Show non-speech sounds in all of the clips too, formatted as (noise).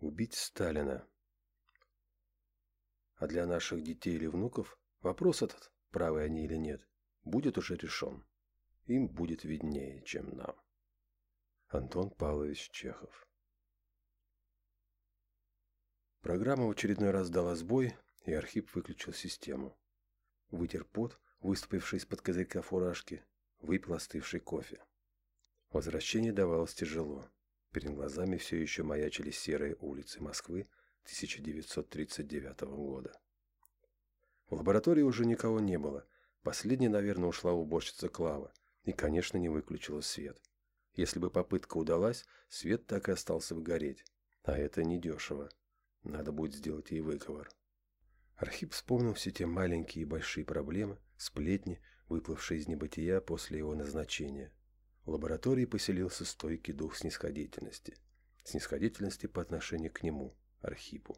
Убить Сталина. А для наших детей или внуков вопрос этот, правы они или нет, будет уже решен. Им будет виднее, чем нам. Антон Павлович Чехов Программа в очередной раз дала сбой, и Архип выключил систему. Вытер пот, выступивший из-под козырька фуражки, выпил остывший кофе. Возвращение давалось тяжело. Перед глазами все еще маячили серые улицы Москвы 1939 года. В лаборатории уже никого не было. Последней, наверное, ушла уборщица Клава. И, конечно, не выключила свет. Если бы попытка удалась, свет так и остался бы гореть. А это недешево. Надо будет сделать ей выговор. Архип вспомнил все те маленькие и большие проблемы, сплетни, выплывшие из небытия после его назначения. Лаборатории поселился стойкий дух снисходительности. Снисходительности по отношению к нему, Архипу.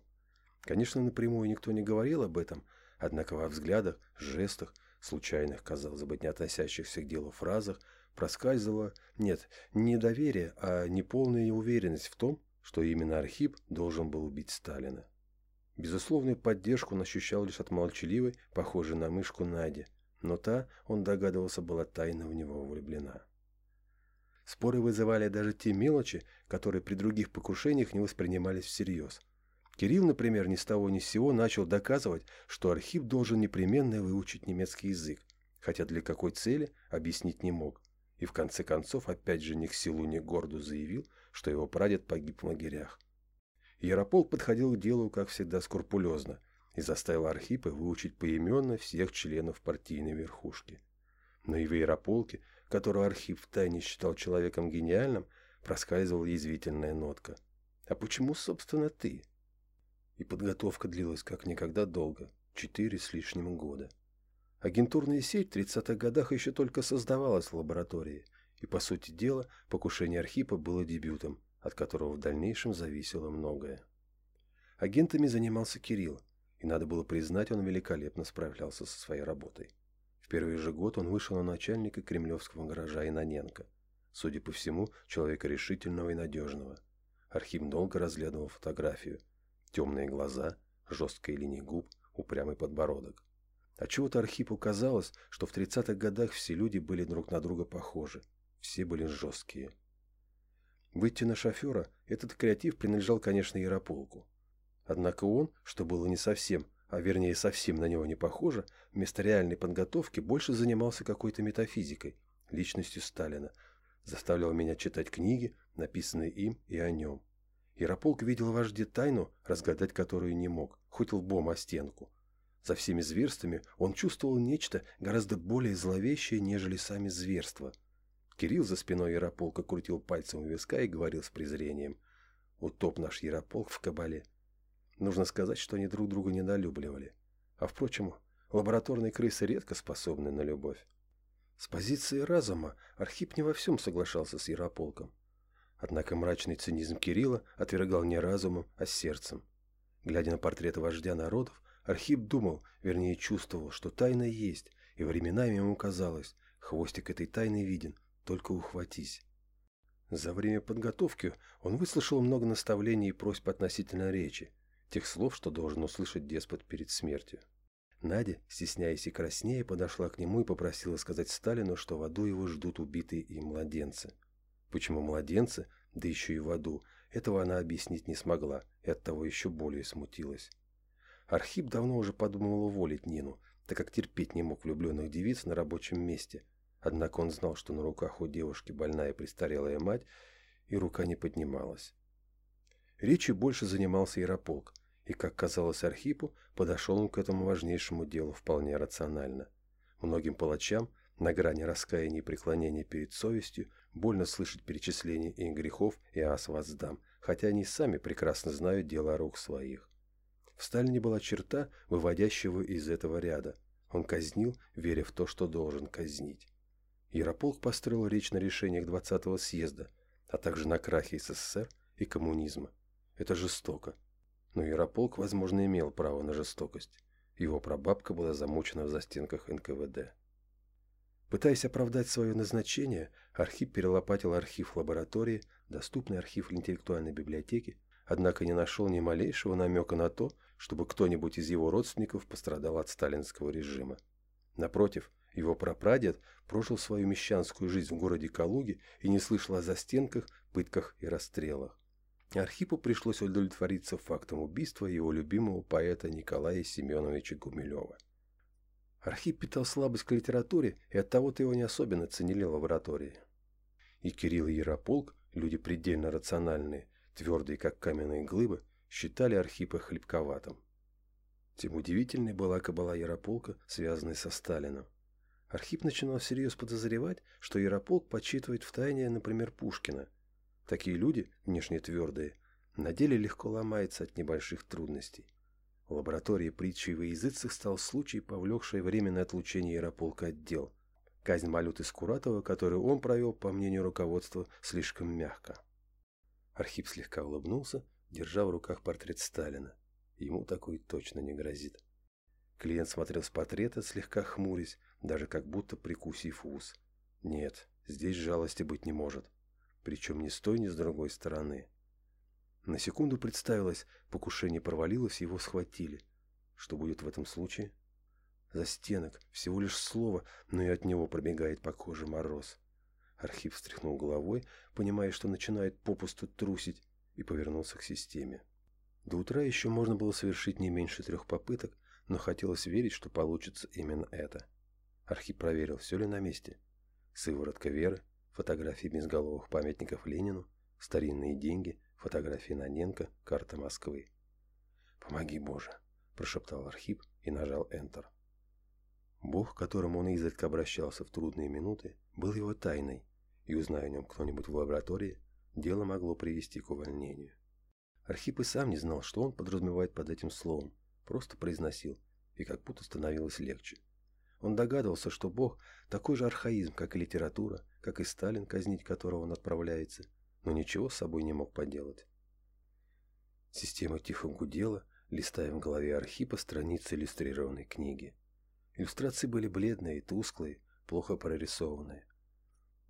Конечно, напрямую никто не говорил об этом, однако во взглядах, жестах, случайных, казалось бы, не относящихся к делу фразах, проскальзывало, нет, не доверие, а неполная уверенность в том, что именно Архип должен был убить Сталина. Безусловную поддержку он ощущал лишь от молчаливой, похожей на мышку Нади, но та, он догадывался, была тайно в него влюблена. Споры вызывали даже те мелочи, которые при других покушениях не воспринимались всерьез. Кирилл, например, ни с того ни с сего начал доказывать, что Архип должен непременно выучить немецкий язык, хотя для какой цели объяснить не мог. И в конце концов опять же ни к силу, ни к горду заявил, что его прадед погиб в лагерях. Ярополк подходил к делу, как всегда, скрупулезно и заставил Архипа выучить поименно всех членов партийной верхушки. Но и в Ярополке которого Архип втайне считал человеком гениальным, проскальзывала язвительная нотка. «А почему, собственно, ты?» И подготовка длилась как никогда долго, четыре с лишним года. Агентурная сеть в 30-х годах еще только создавалась в лаборатории, и, по сути дела, покушение Архипа было дебютом, от которого в дальнейшем зависело многое. Агентами занимался Кирилл, и надо было признать, он великолепно справлялся со своей работой. Первый же год он вышел на начальника кремлевского гаража Иноненко. Судя по всему, человека решительного и надежного. Архив долго разглядывал фотографию. Темные глаза, жесткая линия губ, упрямый подбородок. А чего-то Архипу казалось, что в 30-х годах все люди были друг на друга похожи. Все были жесткие. Выйти на шофера этот креатив принадлежал, конечно, Ярополку. Однако он, что было не совсем, а вернее совсем на него не похоже, вместо реальной подготовки больше занимался какой-то метафизикой, личностью Сталина, заставлял меня читать книги, написанные им и о нем. Ярополк видел вожде тайну, разгадать которую не мог, хоть лбом о стенку. За всеми зверствами он чувствовал нечто гораздо более зловещее, нежели сами зверства. Кирилл за спиной Ярополка крутил пальцем у виска и говорил с презрением. «Утоп наш Ярополк в кабале. Нужно сказать, что они друг друга недолюбливали. А впрочем, лабораторные крысы редко способны на любовь. С позиции разума Архип не во всем соглашался с Ярополком. Однако мрачный цинизм Кирилла отвергал не разумом, а сердцем. Глядя на портрет вождя народов, Архип думал, вернее чувствовал, что тайна есть, и временами ему казалось, хвостик этой тайны виден, только ухватись. За время подготовки он выслушал много наставлений и просьб относительно речи, тех слов, что должен услышать деспот перед смертью. Надя, стесняясь и краснея, подошла к нему и попросила сказать Сталину, что в аду его ждут убитые им младенцы. Почему младенцы, да еще и в аду, этого она объяснить не смогла и оттого еще более смутилась. Архип давно уже подумывал уволить Нину, так как терпеть не мог влюбленных девиц на рабочем месте. Однако он знал, что на руках у девушки больная престарелая мать, и рука не поднималась. Речью больше занимался Ярополк, и, как казалось Архипу, подошел он к этому важнейшему делу вполне рационально. Многим палачам, на грани раскаяния и преклонения перед совестью, больно слышать перечисление их грехов и ас воздам, хотя они сами прекрасно знают дело рук своих. В Сталине была черта, выводящего из этого ряда. Он казнил, веря в то, что должен казнить. Ярополк построил речь на решениях 20-го съезда, а также на крахе СССР и коммунизма. Это жестоко, но Ярополк, возможно, имел право на жестокость. Его прабабка была замучена в застенках НКВД. Пытаясь оправдать свое назначение, Архип перелопатил архив лаборатории, доступный архив интеллектуальной библиотеки, однако не нашел ни малейшего намека на то, чтобы кто-нибудь из его родственников пострадал от сталинского режима. Напротив, его прапрадед прожил свою мещанскую жизнь в городе Калуге и не слышал о застенках, пытках и расстрелах. Архипу пришлось удовлетвориться фактом убийства его любимого поэта Николая Семеновича Гумилева. Архип питал слабость к литературе, и оттого-то его не особенно ценили лаборатории. И Кирилл Ярополк, люди предельно рациональные, твердые как каменные глыбы, считали Архипа хлебковатым. Тем удивительней была кабала Ярополка, связанная со Сталином. Архип начинал всерьез подозревать, что Ярополк подсчитывает в тайне, например, Пушкина. Такие люди, внешне твердые, на деле легко ломаются от небольших трудностей. В лаборатории притчи во языцах стал случай, повлекший временное отлучение Ярополка от дел. Казнь Малюты Скуратова, которую он провел, по мнению руководства, слишком мягко. Архип слегка улыбнулся, держа в руках портрет Сталина. Ему такой точно не грозит. Клиент смотрел с портрета, слегка хмурясь, даже как будто прикусив ус. Нет, здесь жалости быть не может. Причем ни с той, ни с другой стороны. На секунду представилось, покушение провалилось, его схватили. Что будет в этом случае? За стенок, всего лишь слово, но и от него пробегает по коже мороз. Архив встряхнул головой, понимая, что начинает попусту трусить, и повернулся к системе. До утра еще можно было совершить не меньше трех попыток, но хотелось верить, что получится именно это. Архип проверил, все ли на месте. Сыворотка Веры, фотографии безголовых памятников Ленину, старинные деньги, фотографии Наненко, карта Москвы. «Помоги, Боже!» – прошептал Архип и нажал Enter. Бог, к которому он изредка обращался в трудные минуты, был его тайной, и, узная о нем кто-нибудь в лаборатории, дело могло привести к увольнению. Архип и сам не знал, что он подразумевает под этим словом, просто произносил, и как будто становилось легче. Он догадывался, что Бог – такой же архаизм, как и литература, как и Сталин, казнить которого он отправляется, но ничего с собой не мог поделать. Система тихо гудела, листая в голове Архипа страницы иллюстрированной книги. Иллюстрации были бледные тусклые, плохо прорисованные.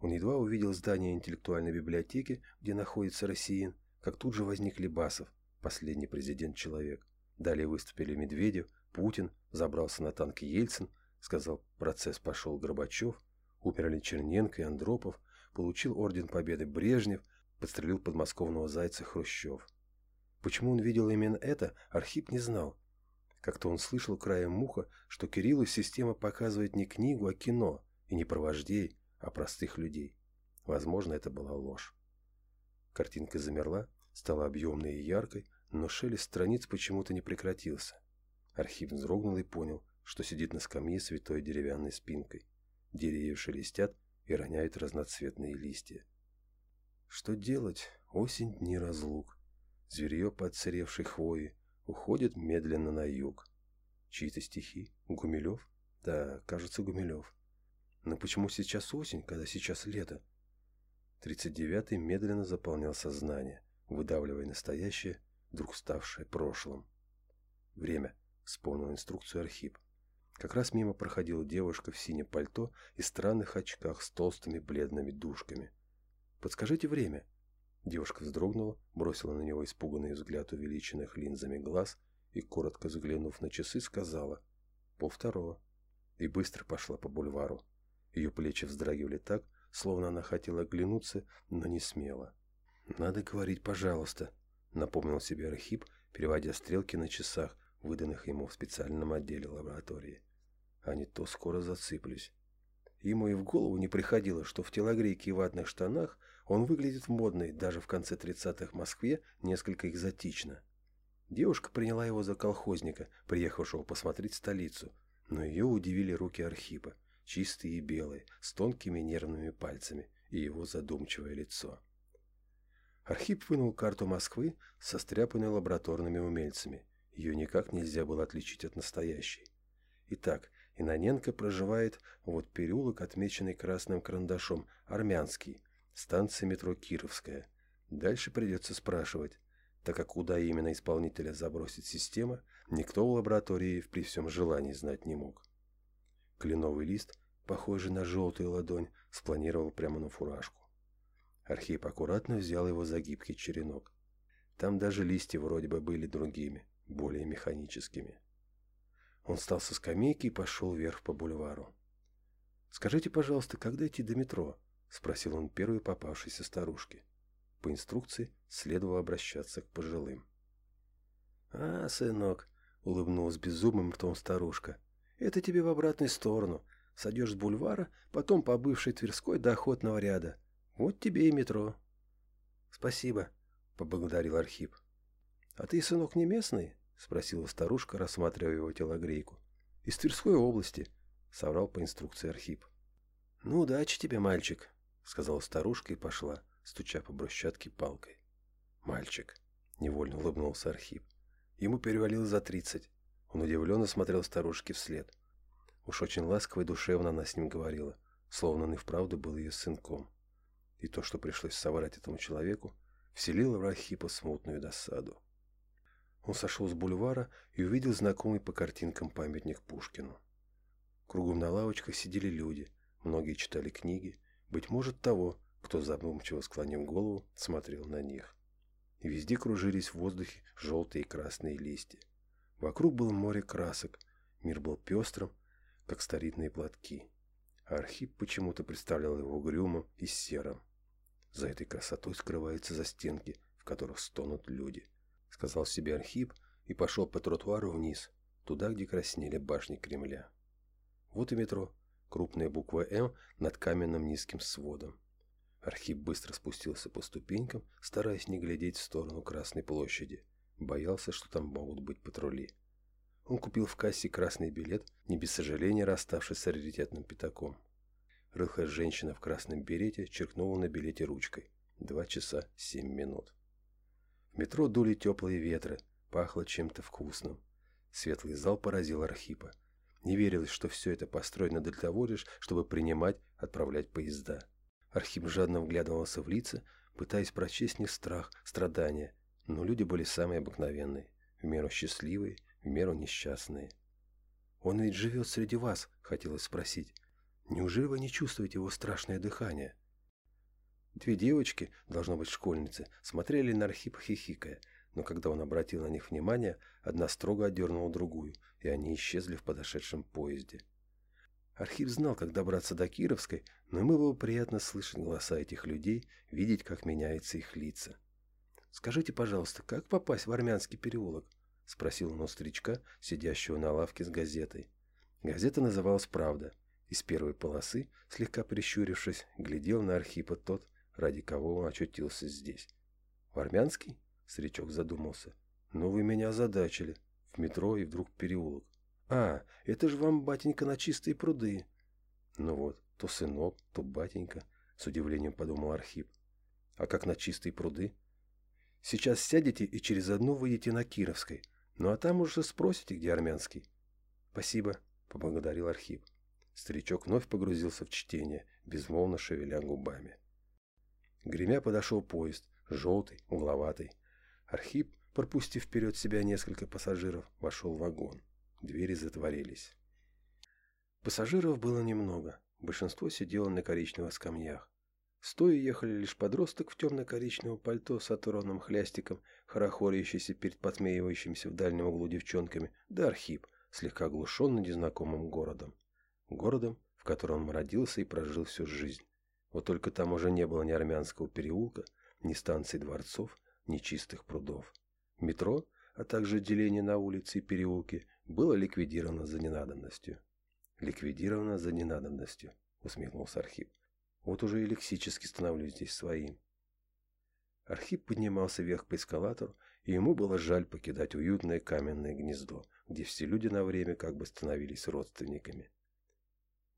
Он едва увидел здание интеллектуальной библиотеки, где находится Россиин, как тут же возник Лебасов, последний президент-человек. Далее выступили Медведев, Путин, забрался на танк Ельцин, сказал, процесс пошел Горбачев, умерли Черненко и Андропов, получил орден Победы Брежнев, подстрелил подмосковного зайца Хрущев. Почему он видел именно это, Архип не знал. Как-то он слышал краем муха, что Кириллу система показывает не книгу, а кино, и не про вождей, а простых людей. Возможно, это была ложь. Картинка замерла, стала объемной и яркой, но шелест страниц почему-то не прекратился. Архип вздрогнул и понял, что сидит на скамье с витой деревянной спинкой. Деревья шелестят и роняют разноцветные листья. Что делать? Осень дни разлук. Зверье подцаревшей хвои уходит медленно на юг. Чьи-то стихи? Гумилев? Да, кажется, Гумилев. Но почему сейчас осень, когда сейчас лето? Тридцать девятый медленно заполнял сознание, выдавливая настоящее, вдруг ставшее прошлым. Время. Вспомнил инструкцию Архип. Как раз мимо проходила девушка в синем пальто и странных очках с толстыми бледными дужками. «Подскажите время». Девушка вздрогнула, бросила на него испуганный взгляд увеличенных линзами глаз и, коротко заглянув на часы, сказала «Полвторого» и быстро пошла по бульвару. Ее плечи вздрагивали так, словно она хотела оглянуться, но не смела. «Надо говорить, пожалуйста», — напомнил себе Архип, переводя стрелки на часах, выданных ему в специальном отделе лаборатории. «А не то скоро зацыплюсь». Ему и в голову не приходило, что в телогрейке и ватных штанах он выглядит модной даже в конце 30-х в Москве несколько экзотично. Девушка приняла его за колхозника, приехавшего посмотреть столицу, но ее удивили руки Архипа чистые и белые, с тонкими нервными пальцами, и его задумчивое лицо. Архип вынул карту Москвы, состряпанной лабораторными умельцами. Ее никак нельзя было отличить от настоящей. Итак, Иноненко проживает вот переулок, отмеченный красным карандашом, Армянский, станция метро Кировская. Дальше придется спрашивать, так как куда именно исполнителя забросит система, никто в лаборатории при всем желании знать не мог. Кленовый лист, похожий на желтую ладонь, спланировал прямо на фуражку. Архип аккуратно взял его за гибкий черенок. Там даже листья вроде бы были другими, более механическими. Он встал со скамейки и пошел вверх по бульвару. «Скажите, пожалуйста, как дойти до метро?» – спросил он первой попавшейся старушки. По инструкции следовало обращаться к пожилым. «А, сынок», — улыбнулась беззубым ртом старушка, — «это тебе в обратную сторону. Сойдешь с бульвара, потом по бывшей Тверской до охотного ряда. Вот тебе и метро». «Спасибо», — поблагодарил Архип. «А ты, сынок, не местный?» — спросила старушка, рассматривая его телогрейку. «Из Тверской области», — соврал по инструкции Архип. «Ну, удачи тебе, мальчик», — сказала старушка и пошла, стуча по брусчатке палкой. «Мальчик», — невольно улыбнулся Архип. Ему перевалило за тридцать. Он удивленно смотрел старушке вслед. Уж очень ласково и душевно она с ним говорила, словно он и вправду был ее сынком. И то, что пришлось соврать этому человеку, вселило в Архипа смутную досаду. Он сошел с бульвара и увидел знакомый по картинкам памятник Пушкину. Кругом на лавочках сидели люди, многие читали книги, быть может того, кто задумчиво склонив голову, смотрел на них. И везде кружились в воздухе желтые и красные листья. Вокруг было море красок, мир был пестрым, как старинные платки. Архип почему-то представлял его угрюмым и серым. За этой красотой скрываются застенки, в которых стонут люди, сказал себе Архип и пошел по тротуару вниз, туда, где краснели башни Кремля. Вот и метро, крупная буква «М» над каменным низким сводом. Архип быстро спустился по ступенькам, стараясь не глядеть в сторону Красной площади. Боялся, что там могут быть патрули. Он купил в кассе красный билет, не без сожаления расставшись с раритетным пятаком. Рыхлая женщина в красном берете черкнула на билете ручкой. Два часа семь минут. В метро дули теплые ветры, пахло чем-то вкусным. Светлый зал поразил Архипа. Не верилось, что все это построено для того лишь, чтобы принимать, отправлять поезда. Архип жадно вглядывался в лица, пытаясь прочесть не страх, страдания, но люди были самые обыкновенные, в меру счастливые, в меру несчастные. «Он ведь живет среди вас», — хотелось спросить. «Неужели вы не чувствуете его страшное дыхание?» Две девочки, должно быть школьницы, смотрели на Архипа хихикая, но когда он обратил на них внимание, одна строго отдернула другую, и они исчезли в подошедшем поезде. Архив знал, как добраться до Кировской, но ему было приятно слышать голоса этих людей, видеть, как меняются их лица. «Скажите, пожалуйста, как попасть в Армянский переулок?» — спросил он у старичка, сидящего на лавке с газетой. Газета называлась «Правда». Из первой полосы, слегка прищурившись, глядел на Архипа тот, ради кого он очутился здесь. «В Армянский?» — старичок задумался. «Ну вы меня озадачили. В метро и вдруг переулок. «А, это же вам, батенька, на чистые пруды!» «Ну вот, то сынок, то батенька», — с удивлением подумал Архип. «А как на чистые пруды?» «Сейчас сядете и через одну выйдете на Кировской. Ну а там уже спросите, где армянский». «Спасибо», — поблагодарил Архип. Старичок вновь погрузился в чтение, безмолвно шевеля губами. Гремя подошел поезд, желтый, угловатый. Архип, пропустив вперед себя несколько пассажиров, вошел в вагон. Двери затворились. Пассажиров было немного. Большинство сидело на коричневых скамьях. Стоя ехали лишь подросток в темно-коричневом пальто с оторванным хлястиком, хорохорящийся перед подсмеивающимися в дальнем углу девчонками, да Архип, слегка оглушенный незнакомым городом. Городом, в котором он родился и прожил всю жизнь. Вот только там уже не было ни армянского переулка, ни станций дворцов, ни чистых прудов. Метро, а также отделение на улице и переулке, было ликвидировано за ненадобностью. Ликвидировано за ненадобностью, усмехнулся Архип. Вот уже и лексически становлюсь здесь своим. Архип поднимался вверх по эскалатору, и ему было жаль покидать уютное каменное гнездо, где все люди на время как бы становились родственниками.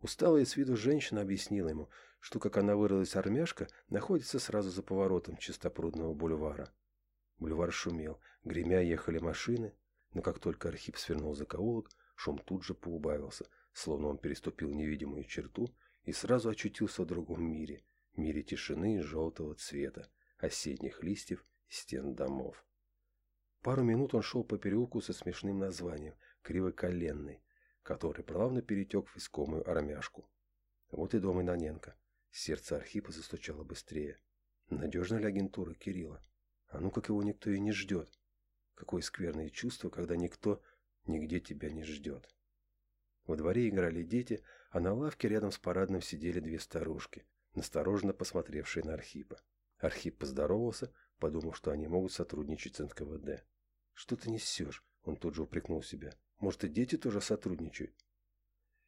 Усталая с виду женщина объяснила ему, что, как она вырылась армяшка, находится сразу за поворотом чистопрудного бульвара. Бульвар шумел, гремя ехали машины, но как только Архип свернул за каулок, шум тут же поубавился, словно он переступил невидимую черту и сразу очутился в другом мире, мире тишины и желтого цвета, осенних листьев и стен домов. Пару минут он шел по переулку со смешным названием «Кривоколенный», который плавно перетек в искомую армяшку. Вот и дом Иноненко. Сердце Архипа застучало быстрее. Надежна ли агентура Кирилла? А ну как его никто и не ждет. Какое скверное чувство, когда никто нигде тебя не ждет. Во дворе играли дети, а на лавке рядом с парадным сидели две старушки, настороженно посмотревшие на Архипа. Архип поздоровался, подумав, что они могут сотрудничать с НКВД. «Что ты несешь?» – он тут же упрекнул себя. «Может, и дети тоже сотрудничают?»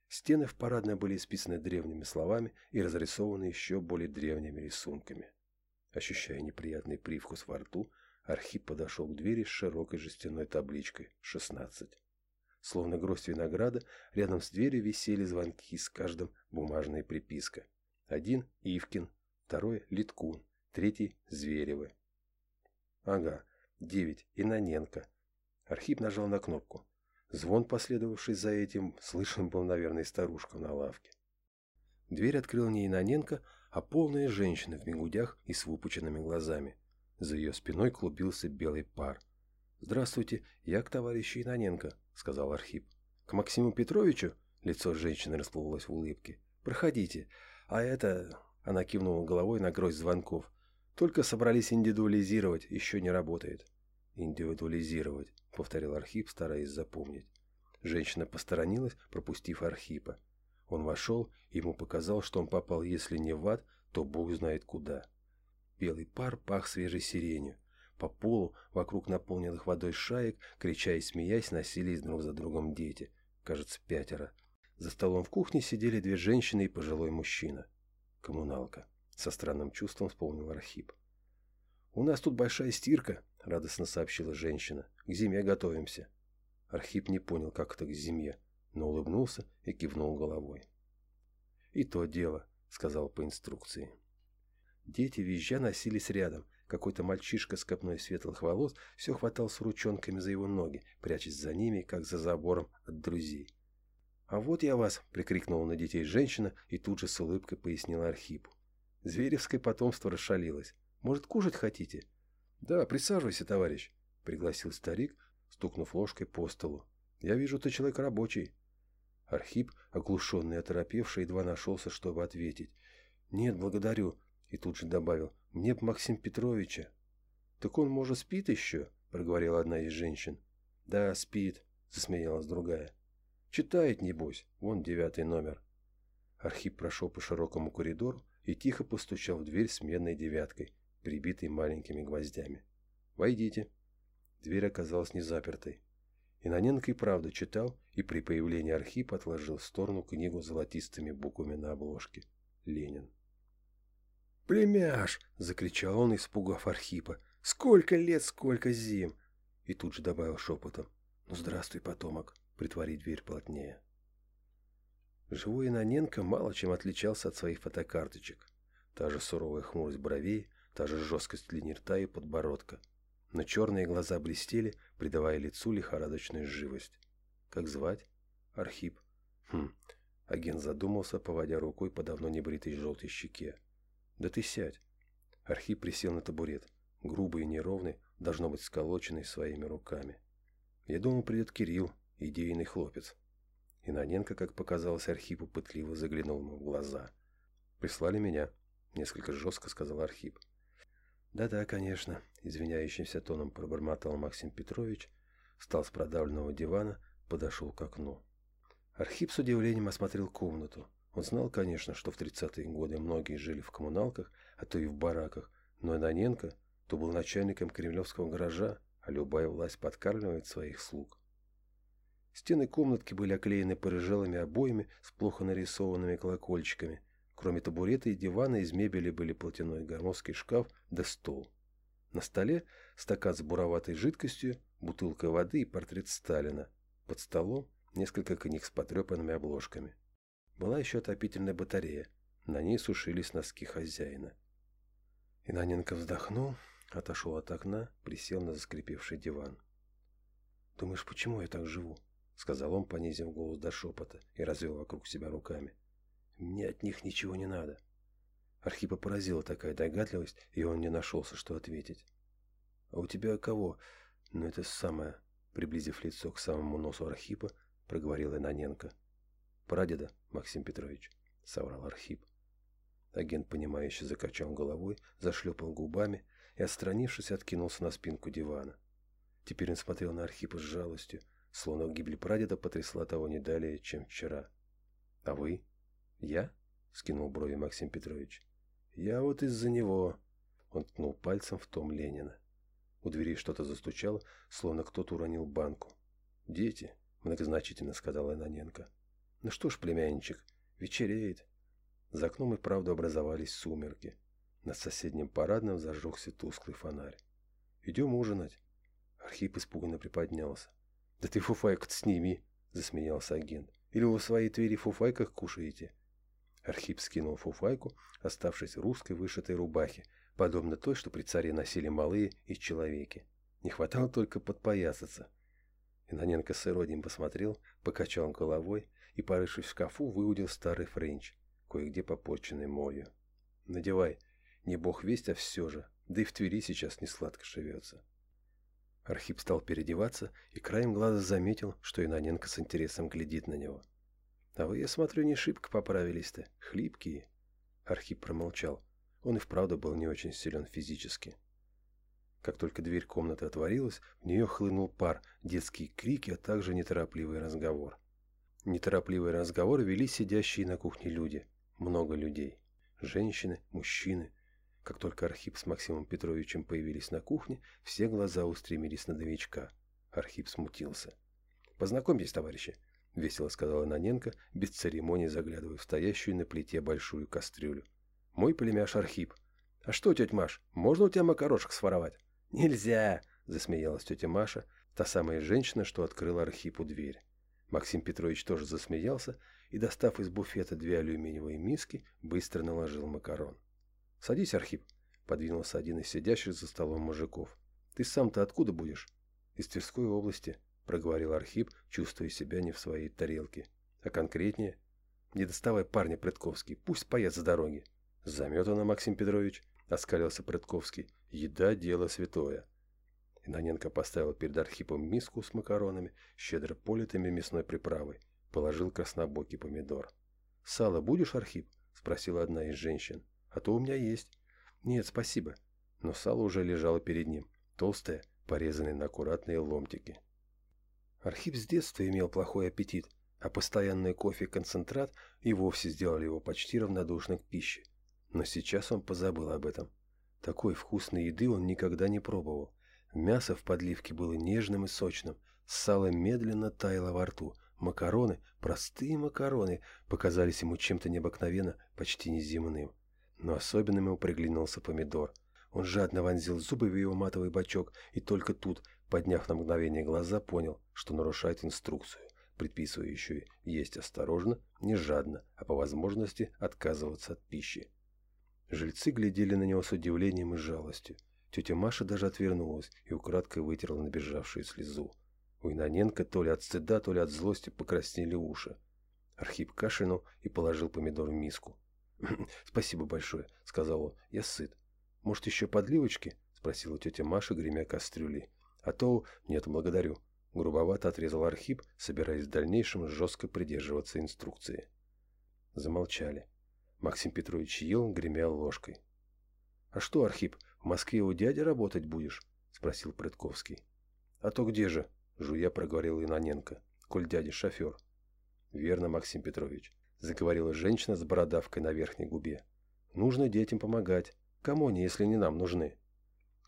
Стены в парадной были исписаны древними словами и разрисованы еще более древними рисунками. Ощущая неприятный привкус во рту, Архип подошел к двери с широкой жестяной табличкой «16». Словно гроздь винограда, рядом с дверью висели звонки с каждым бумажная приписка. Один – Ивкин, второй – Литкун, третий – Зверевы. Ага, девять – Иноненко. Архип нажал на кнопку. Звон, последовавший за этим, слышен был, наверное, старушка на лавке. Дверь открыл не Иноненко, а полная женщина в мигудях и с выпученными глазами. За ее спиной клубился белый пар. «Здравствуйте, я к товарищу Иноненко», — сказал Архип. «К Максиму Петровичу?» — лицо женщины расплылось в улыбке. «Проходите. А это...» — она кивнула головой на гроздь звонков. «Только собрались индивидуализировать, еще не работает». «Индивидуализировать», — повторил Архип, стараясь запомнить. Женщина посторонилась, пропустив Архипа. Он вошел, и ему показалось, что он попал, если не в ад, то бог знает куда. Белый пар пах свежей сиренью. По полу, вокруг наполненных водой шаек, крича и смеясь, носились друг за другом дети. Кажется, пятеро. За столом в кухне сидели две женщины и пожилой мужчина. Коммуналка. Со странным чувством вспомнил Архип. «У нас тут большая стирка», — радостно сообщила женщина. «К зиме готовимся». Архип не понял, как это к зиме, но улыбнулся и кивнул головой. «И то дело», — сказал по инструкции. Дети визжа носились рядом, какой-то мальчишка с копной светлых волос все хватался ручонками за его ноги, прячась за ними, как за забором от друзей. «А вот я вас!» — прикрикнула на детей женщина и тут же с улыбкой пояснила Архипу. Зверевское потомство расшалилось. «Может, кушать хотите?» «Да, присаживайся, товарищ», — пригласил старик, стукнув ложкой по столу. «Я вижу, ты человек рабочий». Архип, оглушенный оторопевший, едва нашелся, чтобы ответить. «Нет, благодарю», — и тут же добавил. Мне б Максим Петровича. Так он, может, спит еще? Проговорила одна из женщин. Да, спит, засмеялась другая. Читает, небось. Вон девятый номер. Архип прошел по широкому коридору и тихо постучал в дверь с медной девяткой, прибитой маленькими гвоздями. «Войдите». Дверь оказалась не запертой. Иноненко и правда читал, и при появлении Архипа отложил в сторону книгу с золотистыми буквами на обложке. Ленин. «Племяш!» — закричал он, испугав Архипа. «Сколько лет, сколько зим!» И тут же добавил шепотом. «Ну, здравствуй, потомок!» Притвори дверь плотнее. Живой Иноненко мало чем отличался от своих фотокарточек. Та же суровая хмурость бровей, та же жесткость линий рта и подбородка. Но черные глаза блестели, придавая лицу лихорадочную живость. «Как звать?» «Архип». «Хм». Агент задумался, поводя рукой по давно небритой желтой щеке. «Да ты сядь!» Архип присел на табурет, грубый и неровный, должно быть сколоченный своими руками. «Я думал, придет Кирилл, идейный хлопец». Иноненко, как показалось Архипу, пытливо заглянул ему в глаза. «Прислали меня», — несколько жестко сказал Архип. «Да-да, конечно», — извиняющимся тоном пробормотал Максим Петрович, встал с продавленного дивана, подошел к окну. Архип с удивлением осмотрел комнату. Он знал, конечно, что в 30-е годы многие жили в коммуналках, а то и в бараках, но Иноненко то был начальником кремлевского гаража, а любая власть подкармливает своих слуг. Стены комнатки были оклеены порыжелыми обоями с плохо нарисованными колокольчиками. Кроме табурета и дивана из мебели были платяной громоздкий шкаф да стол. На столе стакан с буроватой жидкостью, бутылка воды и портрет Сталина. Под столом несколько книг с потрепанными обложками. Была еще отопительная батарея. На ней сушились носки хозяина. Инаненко вздохнул, отошел от окна, присел на заскрипевший диван. «Думаешь, почему я так живу?» — сказал он, понизив голос до шепота и развел вокруг себя руками. «Мне от них ничего не надо». Архипа поразила такая догадливость, и он не нашелся, что ответить. «А у тебя кого?» «Ну, это самое...» Приблизив лицо к самому носу Архипа, проговорил Инаненко. «Прадеда, Максим Петрович», — соврал Архип. Агент, понимающе закачал головой, зашлепал губами и, отстранившись, откинулся на спинку дивана. Теперь он смотрел на Архипа с жалостью, словно гибель прадеда потрясла того не далее, чем вчера. «А вы?» «Я?» — скинул брови Максим Петрович. «Я вот из-за него...» Он ткнул пальцем в том Ленина. У двери что-то застучало, словно кто-то уронил банку. «Дети», — многозначительно сказал Иноненко. «Ну что ж, племянничек, вечереет». За окном и правда образовались сумерки. Над соседним парадным зажегся тусклый фонарь. «Идем ужинать». Архип испуганно приподнялся. «Да ты фуфайку-то сними!» — засмеялся агент. «Или вы в своей Твери фуфайках кушаете?» Архип скинул фуфайку, оставшись русской вышитой рубахе, подобно той, что при царе носили малые человеки. Не хватало только подпоясаться. Иноненко с иронией посмотрел, покачал головой и, порывшись в шкафу, выудил старый френч, кое-где попорченный молью. «Надевай, не бог весть, а все же, да и в Твери сейчас не сладко живется». Архип стал переодеваться и краем глаза заметил, что Иноненко с интересом глядит на него. «А вы, я смотрю, не шибко поправились-то, хлипкие». Архип промолчал. Он и вправду был не очень силен физически. Как только дверь комнаты отворилась, в нее хлынул пар, детские крики, а также неторопливый разговор. Неторопливый разговор вели сидящие на кухне люди. Много людей. Женщины, мужчины, как только Архип с Максимом Петровичем появились на кухне, все глаза устремились на новичка. Архип смутился. «Познакомьтесь, товарищи», — весело сказала Наненко, без церемонии заглядывая в стоящую на плите большую кастрюлю. «Мой племяш Архип. А что, тетя Маш, можно у тебя макарошек своровать?» «Нельзя!» — засмеялась тетя Маша, та самая женщина, что открыла Архипу дверь. Максим Петрович тоже засмеялся и, достав из буфета две алюминиевые миски, быстро наложил макарон. «Садись, Архип», — подвинулся один из сидящих за столом мужиков. «Ты сам-то откуда будешь?» «Из Тверской области», — проговорил Архип, чувствуя себя не в своей тарелке. «А конкретнее?» «Не доставай парня, Прытковский, пусть поест с дороги». «Заметано, Максим Петрович», — оскалился Прытковский. «Еда — дело святое». Иноненко поставил перед Архипом миску с макаронами, щедро политыми мясной приправой, положил краснобокий помидор. «Сало будешь, Архип?» — спросила одна из женщин а то у меня есть». «Нет, спасибо». Но сало уже лежало перед ним, толстое, порезанное на аккуратные ломтики. Архип с детства имел плохой аппетит, а постоянный кофе-концентрат и вовсе сделали его почти равнодушным к пище. Но сейчас он позабыл об этом. Такой вкусной еды он никогда не пробовал. Мясо в подливке было нежным и сочным, сало медленно таяло во рту, макароны, простые макароны, показались ему чем-то необыкновенно, почти неземным. Но особенно ему приглянулся помидор. Он жадно вонзил зубы в его матовый бачок и только тут, подняв на мгновение глаза, понял, что нарушает инструкцию, предписывающую есть осторожно, не жадно, а по возможности отказываться от пищи. Жильцы глядели на него с удивлением и жалостью. Тетя Маша даже отвернулась и украдкой вытерла набежавшую слезу. У Иноненко то ли от стыда, то ли от злости покраснели уши. Архип кашлянул и положил помидор в миску. «Спасибо большое», — сказал он. «Я сыт. Может, еще подливочки?» — спросила тетя Маша, гремя кастрюлей. «А то... Нет, благодарю». Грубовато отрезал Архип, собираясь в дальнейшем жестко придерживаться инструкции. Замолчали. Максим Петрович ел, гремя ложкой. «А что, Архип, в Москве у дяди работать будешь?» — спросил Прытковский. «А то где же?» — жуя проговорил Иноненко. «Коль дядя шофер». «Верно, Максим Петрович. — заговорила женщина с бородавкой на верхней губе. «Нужно детям помогать. Кому они, если не нам нужны?»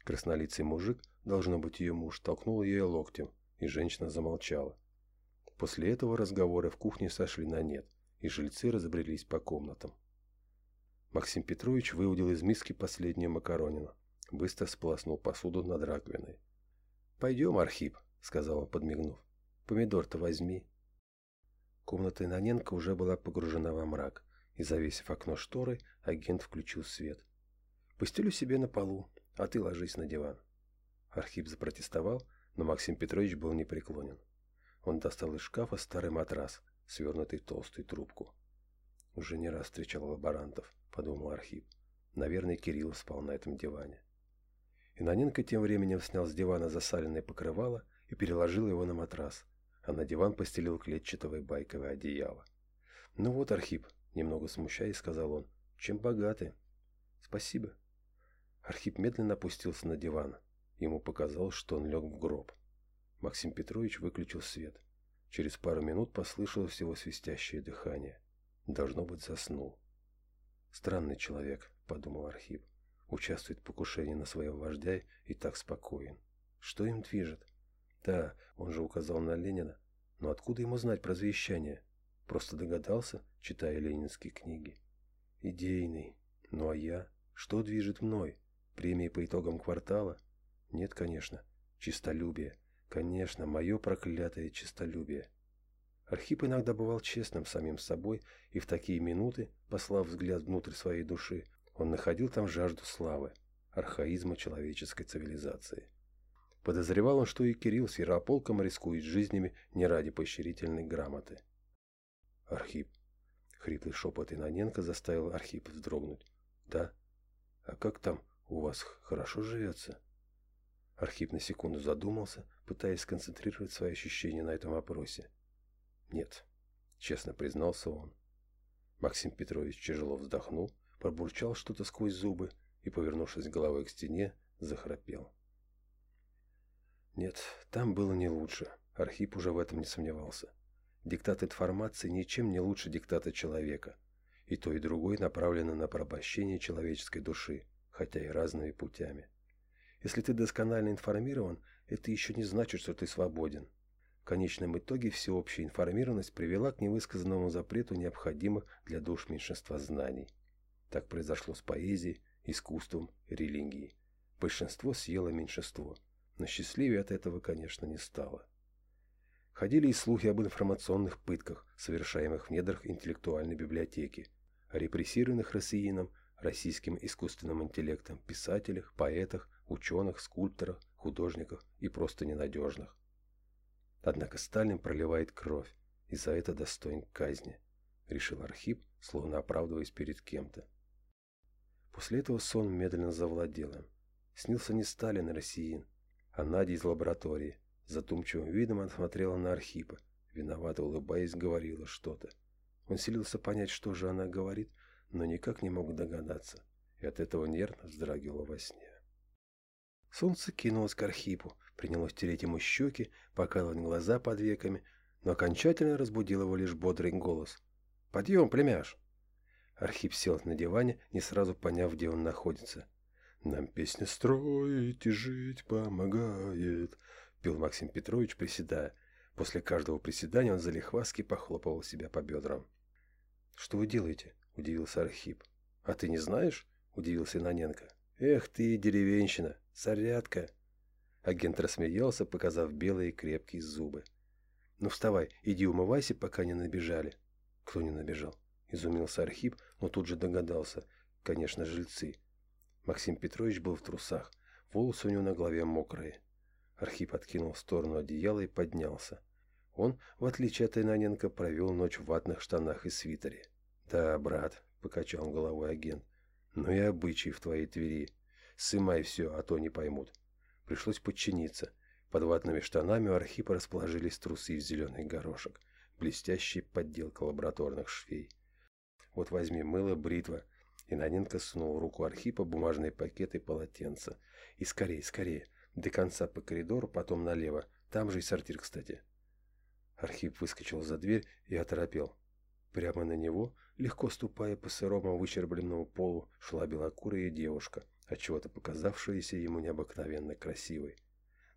Краснолицый мужик, должно быть ее муж, толкнул ее локтем, и женщина замолчала. После этого разговоры в кухне сошли на нет, и жильцы разбрелись по комнатам. Максим Петрович выудил из миски последнюю макаронину, быстро спласнул посуду над раковиной. «Пойдем, Архип», — сказал он, подмигнув. «Помидор-то возьми». Комната Иноненко уже была погружена во мрак, и, завесив окно шторой, агент включил свет. «Постелю себе на полу, а ты ложись на диван». Архип запротестовал, но Максим Петрович был непреклонен. Он достал из шкафа старый матрас, свернутый в толстую трубку. «Уже не раз встречал лаборантов», — подумал Архип. «Наверное, Кирилл спал на этом диване». Иноненко тем временем снял с дивана засаленное покрывало и переложил его на матрас, а на диван постелил клетчатое байковое одеяло. «Ну вот, Архип», — немного смущаясь, сказал он, — «чем богаты?» «Спасибо». Архип медленно опустился на диван. Ему показалось, что он лег в гроб. Максим Петрович выключил свет. Через пару минут послышалось его свистящее дыхание. Должно быть, заснул. «Странный человек», — подумал Архип. «Участвует в покушении на своего вождя и так спокоен. Что им движет?» «Да, он же указал на Ленина. Но откуда ему знать про завещание? Просто догадался, читая ленинские книги. Идейный. Ну а я? Что движет мной? Премии по итогам квартала? Нет, конечно. Чистолюбие. Конечно, мое проклятое чистолюбие. Архип иногда бывал честным самим собой, и в такие минуты, послав взгляд внутрь своей души, он находил там жажду славы, архаизма человеческой цивилизации. Подозревал он, что и Кирилл с Ярополком рискует жизнями не ради поощрительной грамоты. Архип. Хриплый шепот Иноненко заставил Архипа вздрогнуть. Да? А как там у вас хорошо живется? Архип на секунду задумался, пытаясь сконцентрировать свои ощущения на этом вопросе. Нет, честно признался он. Максим Петрович тяжело вздохнул, пробурчал что-то сквозь зубы и, повернувшись головой к стене, захрапел. Нет, там было не лучше. Архип уже в этом не сомневался. Диктат информации ничем не лучше диктата человека. И то, и другое направлено на порабощение человеческой души, хотя и разными путями. Если ты досконально информирован, это еще не значит, что ты свободен. В конечном итоге всеобщая информированность привела к невысказанному запрету необходимых для душ меньшинства знаний. Так произошло с поэзией, искусством, религией. Большинство съело меньшинство, но счастливее от этого, конечно, не стало. Ходили и слухи об информационных пытках, совершаемых в недрах интеллектуальной библиотеки, о репрессированных россиянином, российским искусственным интеллектом, писателях, поэтах, ученых, скульпторах, художниках и просто ненадежных. Однако Сталин проливает кровь, и за это достоин казни, решил Архип, словно оправдываясь перед кем-то. После этого сон медленно завладел им. Снился не Сталин и Россиин, а Надя из лаборатории. Затумчивым видом она смотрела на Архипа, виновато улыбаясь, говорила что-то. Он селился понять, что же она говорит, но никак не мог догадаться, и от этого нервно вздрагивала во сне. Солнце кинулось к Архипу, принялось тереть ему щеки, покалывать глаза под веками, но окончательно разбудил его лишь бодрый голос. «Подъем, племяш!» Архип сел на диване, не сразу поняв, где он находится. «Нам песня строить и жить помогает», — пел Максим Петрович, приседая. После каждого приседания он залихваски похлопывал себя по бедрам. «Что вы делаете?» — удивился Архип. «А ты не знаешь?» — удивился Наненко. «Эх ты, деревенщина, зарядка!» Агент рассмеялся, показав белые крепкие зубы. «Ну вставай, иди умывайся, пока не набежали». «Кто не набежал?» — изумился Архип, но тут же догадался. «Конечно, жильцы». Максим Петрович был в трусах, волосы у него на голове мокрые. Архип откинул в сторону одеяла и поднялся. Он, в отличие от Инаненко, провел ночь в ватных штанах и свитере. «Да, брат», — покачал головой агент, ну и обычаи в твоей Твери. Сымай все, а то не поймут. Пришлось подчиниться. Под ватными штанами у Архипа расположились трусы в зеленый горошек. Блестящий подделка лабораторных швей. Вот возьми мыло, бритва. И Наненко сунул руку Архипа бумажный пакет и полотенце. И скорее, скорее. До конца по коридору, потом налево. Там же и сортир, кстати. Архип выскочил за дверь и оторопел. Прямо на него, легко ступая по сырому выщербленному полу, шла белокурая девушка, отчего-то показавшаяся ему необыкновенно красивой.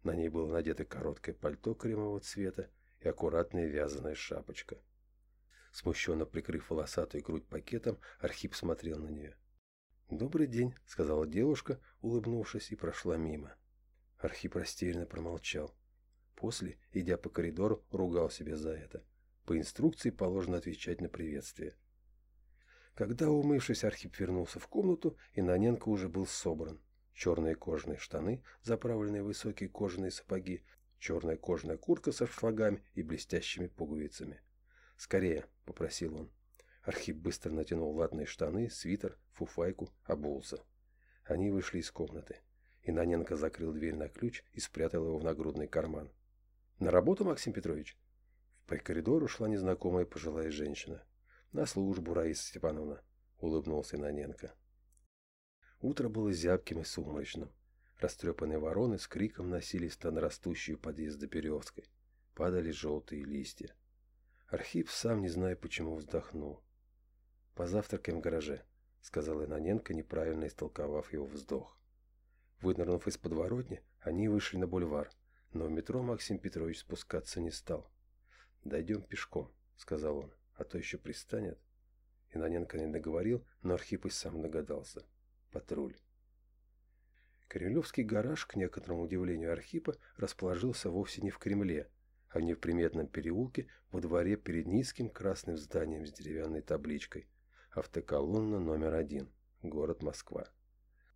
На ней было надето короткое пальто кремового цвета и аккуратная вязаная шапочка. Смущенно прикрыв волосатую грудь пакетом, Архип смотрел на нее. «Добрый день», — сказала девушка, улыбнувшись, и прошла мимо. Архип растерянно промолчал. После, идя по коридору, ругал себя за это. По инструкции положено отвечать на приветствие. Когда, умывшись, Архип вернулся в комнату, Иноненко уже был собран. Черные кожаные штаны, заправленные высокие кожаные сапоги, черная кожаная куртка со шлагами и блестящими пуговицами. «Скорее!» — попросил он. Архип быстро натянул ватные штаны, свитер, фуфайку, обулся. Они вышли из комнаты. Иноненко закрыл дверь на ключ и спрятал его в нагрудный карман. «На работу, Максим Петрович?» По коридору шла незнакомая пожилая женщина. «На службу, Раиса Степановна», — улыбнулся Иноненко. Утро было зябким и сумрачным. Растрепанные вороны с криком носились на растущую подъезда Березкой. Падали желтые листья. Архип, сам не зная почему, вздохнул. «Позавтракаем в гараже», — сказал Иноненко, неправильно истолковав его вздох. Вынырнув из подворотни, они вышли на бульвар, но в метро Максим Петрович спускаться не стал. «Дойдем пешком», — сказал он, — «а то еще пристанет». Иноненко не договорил, но Архип и сам догадался. «Патруль». Кремлевский гараж, к некоторому удивлению Архипа, расположился вовсе не в Кремле, а в неприметном переулке во дворе перед низким красным зданием с деревянной табличкой «Автоколонна номер один. Город Москва».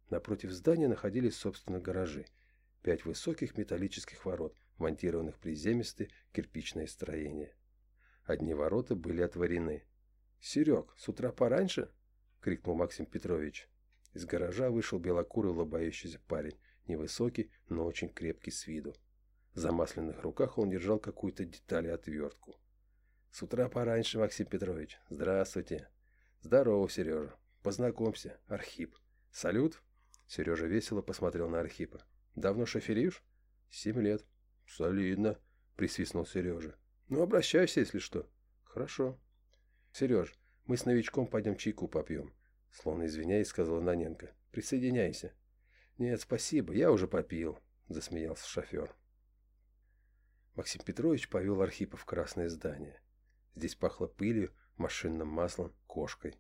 Напротив здания находились, собственно, гаражи. Пять высоких металлических ворот, монтированных приземистые кирпичное строение. Одни ворота были отворены. «Серег, с утра пораньше?» — крикнул Максим Петрович. Из гаража вышел белокурый улыбающийся парень, невысокий, но очень крепкий с виду. В замасленных руках он держал какую-то деталь и отвертку. «С утра пораньше, Максим Петрович. Здравствуйте». «Здорово, Сережа. Познакомься. Архип. Салют». Сережа весело посмотрел на Архипа. «Давно шоферишь?» «Семь лет». «Солидно», — присвистнул Сережа. «Ну, обращайся, если что». «Хорошо». «Сереж, мы с новичком пойдем чайку попьем. Словно извиняясь, сказал Наненко. «Присоединяйся». «Нет, спасибо, я уже попил», — засмеялся шофер. Максим Петрович повел Архипа в красное здание. Здесь пахло пылью, машинным маслом, кошкой.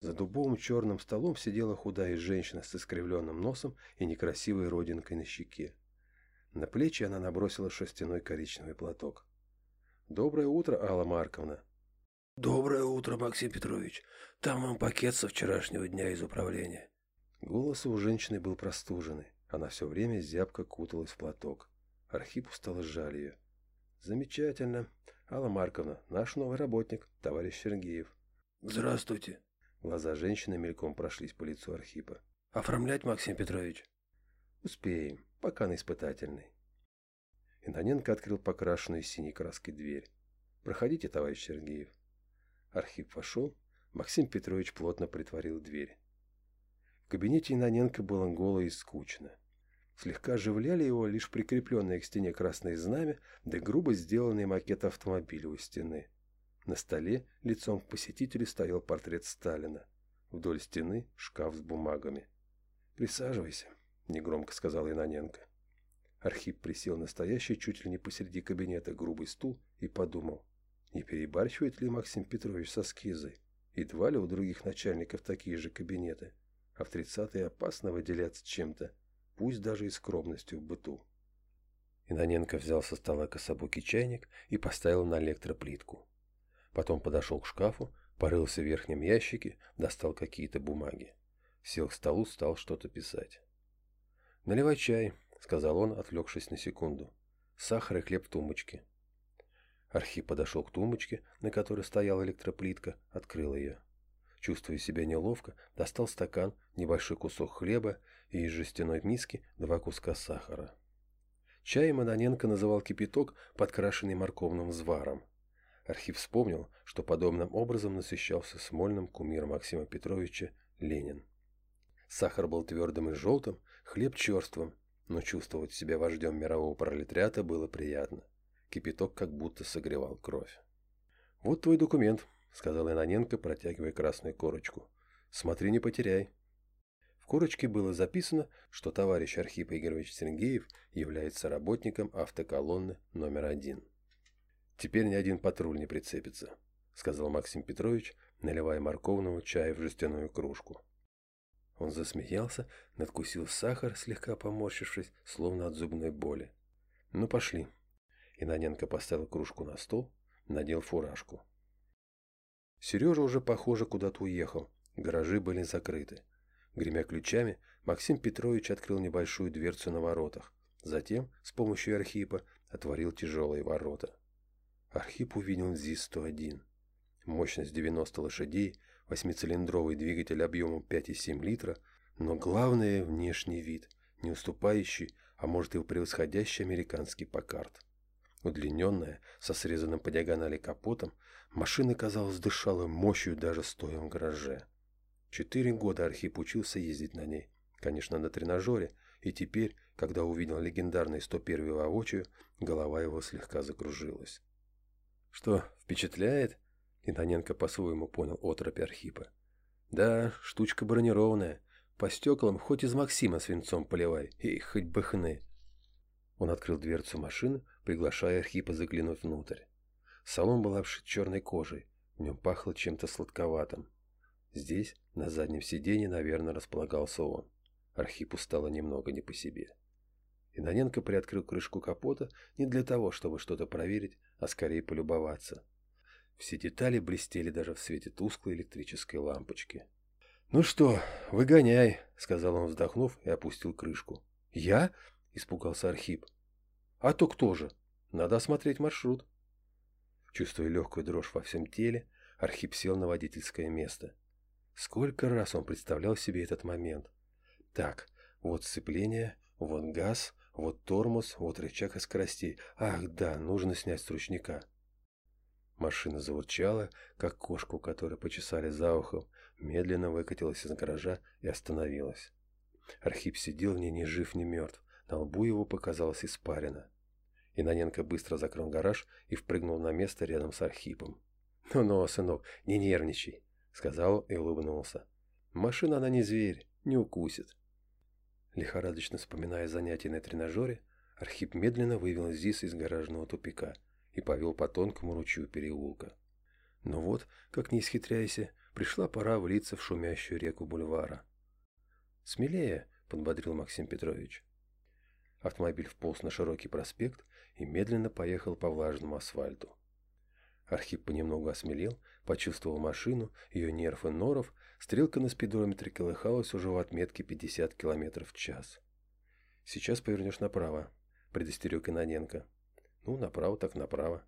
За дубовым черным столом сидела худая женщина с искривленным носом и некрасивой родинкой на щеке. На плечи она набросила шерстяной коричневый платок. «Доброе утро, Алла Марковна!» «Доброе утро, Максим Петрович. Там вам пакет со вчерашнего дня из управления». Голос у женщины был простуженный. Она все время зябко куталась в платок. Архипу стало жаль ее. «Замечательно. Алла Марковна, наш новый работник, товарищ Сергеев». «Здравствуйте». Глаза женщины мельком прошлись по лицу Архипа. «Оформлять, Максим Петрович?» «Успеем. Пока на испытательный». Иноненко открыл покрашенную синей краской дверь. «Проходите, товарищ Сергеев». Архип вошел, Максим Петрович плотно притворил дверь. В кабинете Иноненко было голо и скучно. Слегка оживляли его лишь прикрепленные к стене красные знамя да грубо сделанный макет автомобиля у стены. На столе лицом к посетителю стоял портрет Сталина. Вдоль стены шкаф с бумагами. «Присаживайся», — негромко сказал Иноненко. Архип присел на стоящий чуть ли не посреди кабинета грубый стул и подумал. Не перебарщивает ли Максим Петрович со скизой? Едва ли у других начальников такие же кабинеты. А в тридцатые опасно выделяться чем-то, пусть даже и скромностью в быту. Иноненко взял со стола кособокий чайник и поставил на электроплитку. Потом подошел к шкафу, порылся в верхнем ящике, достал какие-то бумаги. Сел к столу, стал что-то писать. «Наливай чай», — сказал он, отвлекшись на секунду. «Сахар и хлеб в тумбочке». Архип подошел к тумбочке, на которой стояла электроплитка, открыл ее. Чувствуя себя неловко, достал стакан, небольшой кусок хлеба и из жестяной миски два куска сахара. Чаем Аноненко называл кипяток, подкрашенный морковным взваром. Архип вспомнил, что подобным образом насыщался смольным кумир Максима Петровича Ленин. Сахар был твердым и желтым, хлеб черствым, но чувствовать себя вождем мирового пролетариата было приятно. Кипяток как будто согревал кровь. «Вот твой документ», — сказал Иноненко, протягивая красную корочку. «Смотри, не потеряй». В корочке было записано, что товарищ Архип Игоревич Сергеев является работником автоколонны номер один. «Теперь ни один патруль не прицепится», — сказал Максим Петрович, наливая морковного чая в жестяную кружку. Он засмеялся, надкусил сахар, слегка поморщившись, словно от зубной боли. «Ну, пошли», Иноненко поставил кружку на стол, надел фуражку. Сережа уже, похоже, куда-то уехал. Гаражи были закрыты. Гремя ключами, Максим Петрович открыл небольшую дверцу на воротах. Затем, с помощью Архипа, отворил тяжелые ворота. Архип увидел ЗИС-101. Мощность 90 лошадей, восьмицилиндровый двигатель объемом 5,7 литра, но главное – внешний вид, не уступающий, а может и превосходящий американский Покарт. Удлиненная, со срезанным по диагонали капотом, машина, казалось, дышала мощью даже стоя в гараже. Четыре года Архип учился ездить на ней. Конечно, на тренажере, и теперь, когда увидел легендарный 101 воочию, голова его слегка закружилась. «Что, впечатляет?» Иноненко по-своему понял отропь Архипа. «Да, штучка бронированная. По стеклам хоть из Максима свинцом поливай, и хоть бы хны». Он открыл дверцу машины, приглашая Архипа заглянуть внутрь. Салон был обшит черной кожей, в нем пахло чем-то сладковатым. Здесь, на заднем сиденье, наверное, располагался он. Архипу стало немного не по себе. Иноненко приоткрыл крышку капота не для того, чтобы что-то проверить, а скорее полюбоваться. Все детали блестели даже в свете тусклой электрической лампочки. «Ну что, выгоняй», — сказал он, вздохнув, и опустил крышку. «Я?» — испугался Архип. «А то кто же? Надо осмотреть маршрут». Чувствуя легкую дрожь во всем теле, Архип сел на водительское место. Сколько раз он представлял себе этот момент. Так, вот сцепление, вот газ, вот тормоз, вот рычаг и скоростей. Ах, да, нужно снять с ручника. Машина заурчала, как кошка, у которой почесали за ухом, медленно выкатилась из гаража и остановилась. Архип сидел в ней ни жив, ни мертв. На лбу его показалось испарина. Иноненко быстро закрыл гараж и впрыгнул на место рядом с Архипом. «Ну-ну, сынок, не нервничай», — сказал и улыбнулся. «Машина она не зверь, не укусит». Лихорадочно вспоминая занятия на тренажере, Архип медленно вывел Зис из гаражного тупика и повел по тонкому ручью переулка. Но вот, как не исхитряйся, пришла пора влиться в шумящую реку бульвара. «Смелее», — подбодрил Максим Петрович. Автомобиль вполз на широкий проспект и медленно поехал по влажному асфальту. Архип понемногу осмелел, почувствовал машину, ее нерв и норов, стрелка на спидометре колыхалась уже в отметке 50 км в час. «Сейчас повернешь направо», — предостерег Иноненко. «Ну, направо так направо».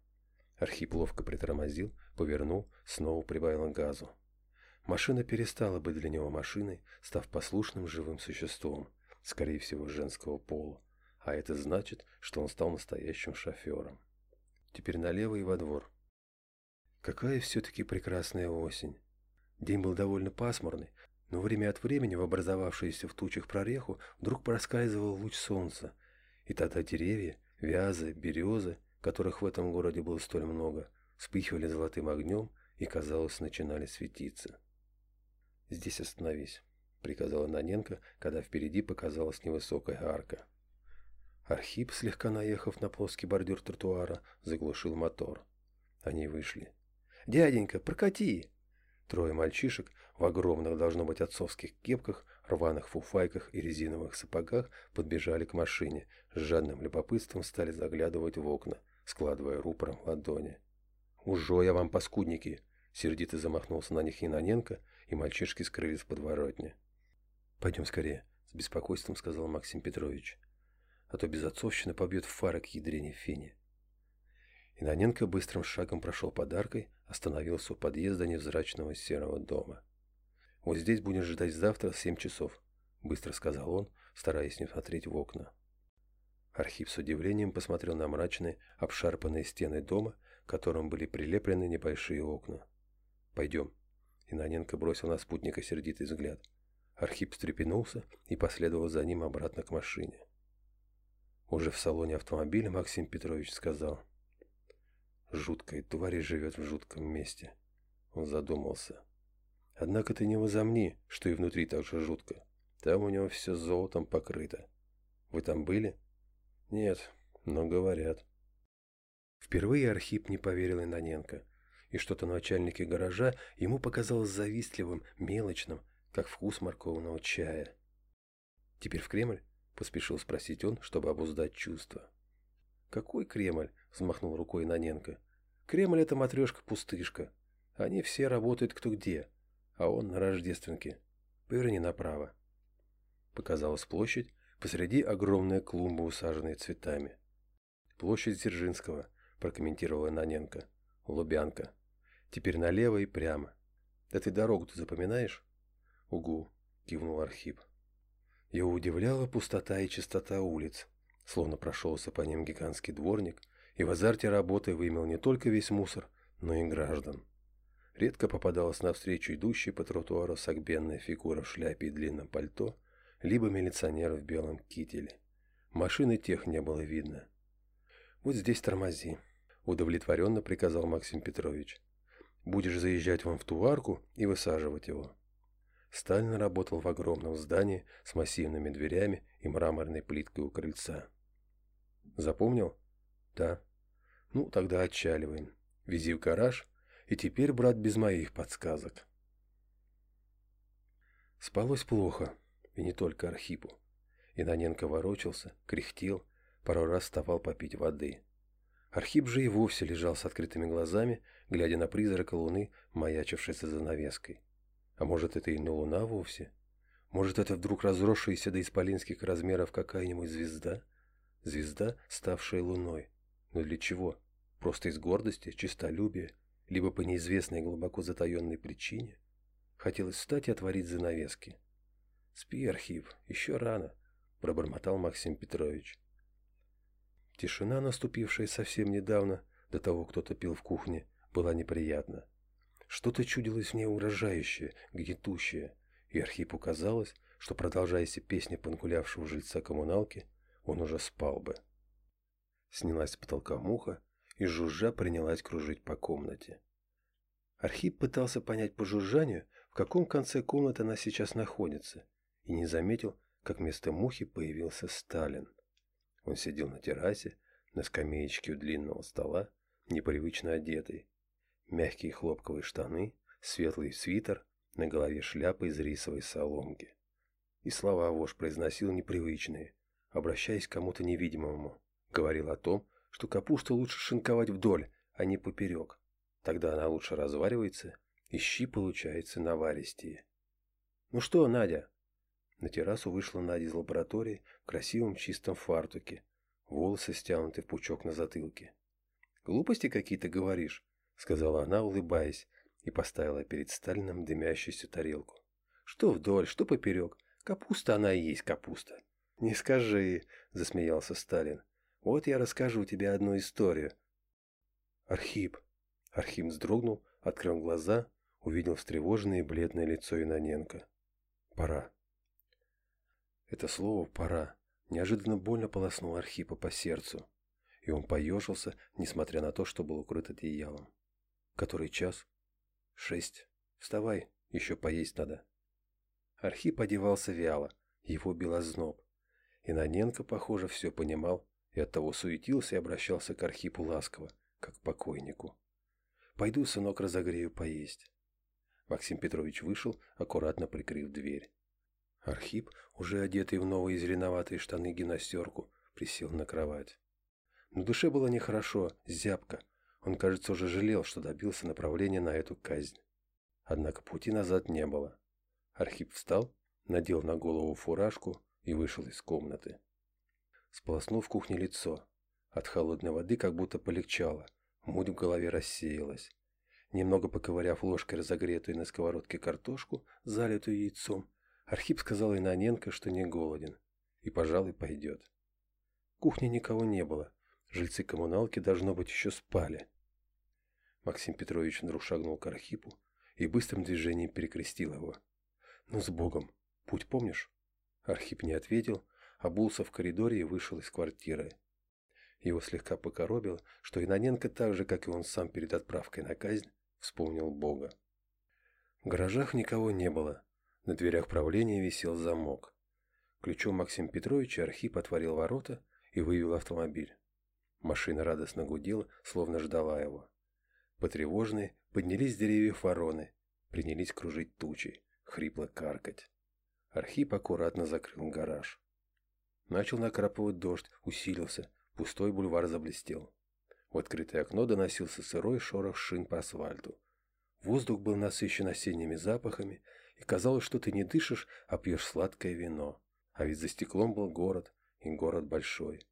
Архип ловко притормозил, повернул, снова прибавил газу. Машина перестала быть для него машиной, став послушным живым существом, скорее всего, женского пола. А это значит, что он стал настоящим шофером. Теперь налево и во двор. Какая все-таки прекрасная осень. День был довольно пасмурный, но время от времени в образовавшуюся в тучах прореху вдруг проскальзывал луч солнца, и тогда деревья, вязы, березы, которых в этом городе было столь много, вспыхивали золотым огнем и, казалось, начинали светиться. «Здесь остановись», — приказала Наненко, когда впереди показалась невысокая арка. Архип, слегка наехав на плоский бордюр тротуара, заглушил мотор. Они вышли. «Дяденька, прокати!» Трое мальчишек в огромных, должно быть, отцовских кепках, рваных фуфайках и резиновых сапогах подбежали к машине, с жадным любопытством стали заглядывать в окна, складывая рупором ладони. «Ужо я вам, паскудники!» Сердито замахнулся на них Яноненко, и мальчишки скрылись в подворотне. «Пойдем скорее», — с беспокойством сказал Максим Петрович. «А то безотцовщина побьет в фары к ядрене фене». Иноненко быстрым шагом прошел подаркой, остановился у подъезда невзрачного серого дома. «Вот здесь будешь ждать завтра в семь часов», — быстро сказал он, стараясь не смотреть в окна. Архип с удивлением посмотрел на мрачные, обшарпанные стены дома, которым были прилеплены небольшие окна. «Пойдем». Иноненко бросил на спутника сердитый взгляд. Архип встрепенулся и последовал за ним обратно к машине. Уже в салоне автомобиля Максим Петрович сказал — Жуткая тварь живет в жутком месте. Он задумался. Однако ты не возомни, что и внутри так же жутко. Там у него все золотом покрыто. Вы там были? Нет, но говорят. Впервые Архип не поверил Иноненко. И что-то начальнике гаража ему показалось завистливым, мелочным, как вкус морковного чая. «Теперь в Кремль?» – поспешил спросить он, чтобы обуздать чувства. «Какой Кремль?» – взмахнул рукой Наненко. «Кремль – это матрешка-пустышка. Они все работают кто где, а он на Рождественке. Поверни направо». Показалась площадь, посреди огромная клумба, усаженная цветами. «Площадь Дзержинского», – прокомментировала Наненко. «Лубянка. Теперь налево и прямо. Да ты дорогу-то запоминаешь?» «Угу», – кивнул Архип. Его удивляла пустота и чистота улиц, Словно прошелся по ним гигантский дворник и в азарте работы вымел не только весь мусор, но и граждан. Редко попадалась навстречу идущей по тротуару согбенная фигура в шляпе и длинном пальто, либо милиционер в белом кителе. Машины тех не было видно. «Вот здесь тормози», — удовлетворенно приказал Максим Петрович. «Будешь заезжать вон в ту арку и высаживать его». Сталин работал в огромном здании с массивными дверями и мраморной плиткой у крыльца. «Запомнил?» «Да». «Ну, тогда отчаливаем. Вези в гараж, и теперь, брат, без моих подсказок». Спалось плохо, и не только Архипу. Иноненко ворочался, кряхтел, пару раз вставал попить воды. Архип же и вовсе лежал с открытыми глазами, глядя на призрака луны, маячившей за занавеской. А может, это и не луна вовсе? Может, это вдруг разросшаяся до исполинских размеров какая-нибудь звезда? Звезда, ставшая луной. Но для чего? Просто из гордости, честолюбия, либо по неизвестной глубоко затаенной причине? Хотелось встать и отворить занавески. «Спи, Архип, еще рано», — пробормотал Максим Петрович. Тишина, наступившая совсем недавно, до того кто-то пил в кухне, была неприятна. Что-то чудилось в ней угрожающее, гнетущее, и Архипу казалось, что, продолжая песня панкулявшего жильца коммуналки, он уже спал бы. Снялась с потолка муха и жужжа принялась кружить по комнате. Архип пытался понять по жужжанию, в каком конце комнаты она сейчас находится, и не заметил, как вместо мухи появился Сталин. Он сидел на террасе, на скамеечке у длинного стола, непривычно одетый, Мягкие хлопковые штаны, светлый свитер, на голове шляпа из рисовой соломки. И слова вождь произносил непривычные, обращаясь к кому-то невидимому. Говорил о том, что капусту лучше шинковать вдоль, а не поперек. Тогда она лучше разваривается, и щи получается наваристее. «Ну что, Надя?» На террасу вышла Надя из лаборатории в красивом чистом фартуке, волосы стянуты в пучок на затылке. «Глупости какие-то говоришь?» сказала она, улыбаясь, и поставила перед Сталином дымящуюся тарелку. Что вдоль, что поперек. Капуста она и есть капуста. Не скажи, засмеялся Сталин. Вот я расскажу тебе одну историю. Архип. Архип вздрогнул, открыл глаза, увидел встревоженное и бледное лицо Иноненко. Пора. Это слово «пора» неожиданно больно полоснуло Архипа по сердцу, и он поежился, несмотря на то, что был укрыт одеялом. Который час? Шесть. Вставай, еще поесть надо. Архип одевался вяло, его бил озноб. Иноненко, похоже, все понимал и оттого суетился и обращался к Архипу ласково, как к покойнику. «Пойду, сынок, разогрею поесть». Максим Петрович вышел, аккуратно прикрыв дверь. Архип, уже одетый в новые зеленоватые штаны гимнастерку, присел на кровать. На душе было нехорошо, зябко, он, кажется, уже жалел, что добился направления на эту казнь. Однако пути назад не было. Архип встал, надел на голову фуражку и вышел из комнаты. Сполоснул в кухне лицо. От холодной воды как будто полегчало, муть в голове рассеялась. Немного поковыряв ложкой разогретую на сковородке картошку, залитую яйцом, Архип сказал Иноненко, что не голоден, и, пожалуй, пойдет. В кухне никого не было, Жильцы коммуналки, должно быть, еще спали. Максим Петрович вдруг шагнул к Архипу и быстрым движением перекрестил его. «Ну, с Богом! Путь помнишь?» Архип не ответил, обулся в коридоре и вышел из квартиры. Его слегка покоробило, что Иноненко так же, как и он сам перед отправкой на казнь, вспомнил Бога. В гаражах никого не было. На дверях правления висел замок. Ключом Максим Петрович Архип отворил ворота и вывел автомобиль. Машина радостно гудела, словно ждала его. Потревоженные поднялись с деревьев вороны, принялись кружить тучи, хрипло каркать. Архип аккуратно закрыл гараж. Начал накрапывать дождь, усилился, пустой бульвар заблестел. В открытое окно доносился сырой шорох шин по асфальту. Воздух был насыщен осенними запахами, и казалось, что ты не дышишь, а пьешь сладкое вино. А ведь за стеклом был город, и город большой.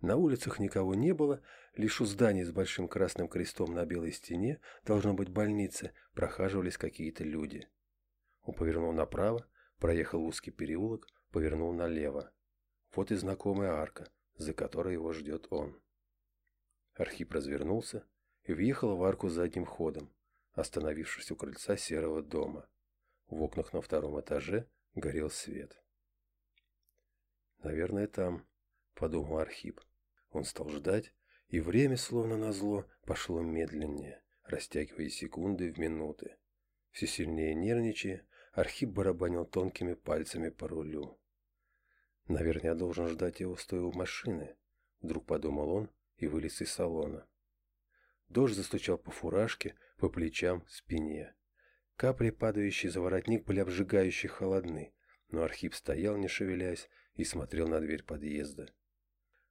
На улицах никого не было, лишь у зданий с большим красным крестом на белой стене, должно быть больница, прохаживались какие-то люди. Он повернул направо, проехал узкий переулок, повернул налево. Вот и знакомая арка, за которой его ждет он. Архип развернулся и въехал в арку задним ходом. остановившись у крыльца серого дома. В окнах на втором этаже горел свет. «Наверное, там», — подумал Архип. Он стал ждать, и время, словно назло, пошло медленнее, растягивая секунды в минуты. Все сильнее нервничая, Архип барабанил тонкими пальцами по рулю. «Наверное, я должен ждать его, стоя у машины», — вдруг подумал он и вылез из салона. Дождь застучал по фуражке, по плечам, спине. Капли, падающие за воротник, были обжигающе холодны, но Архип стоял, не шевелясь, и смотрел на дверь подъезда.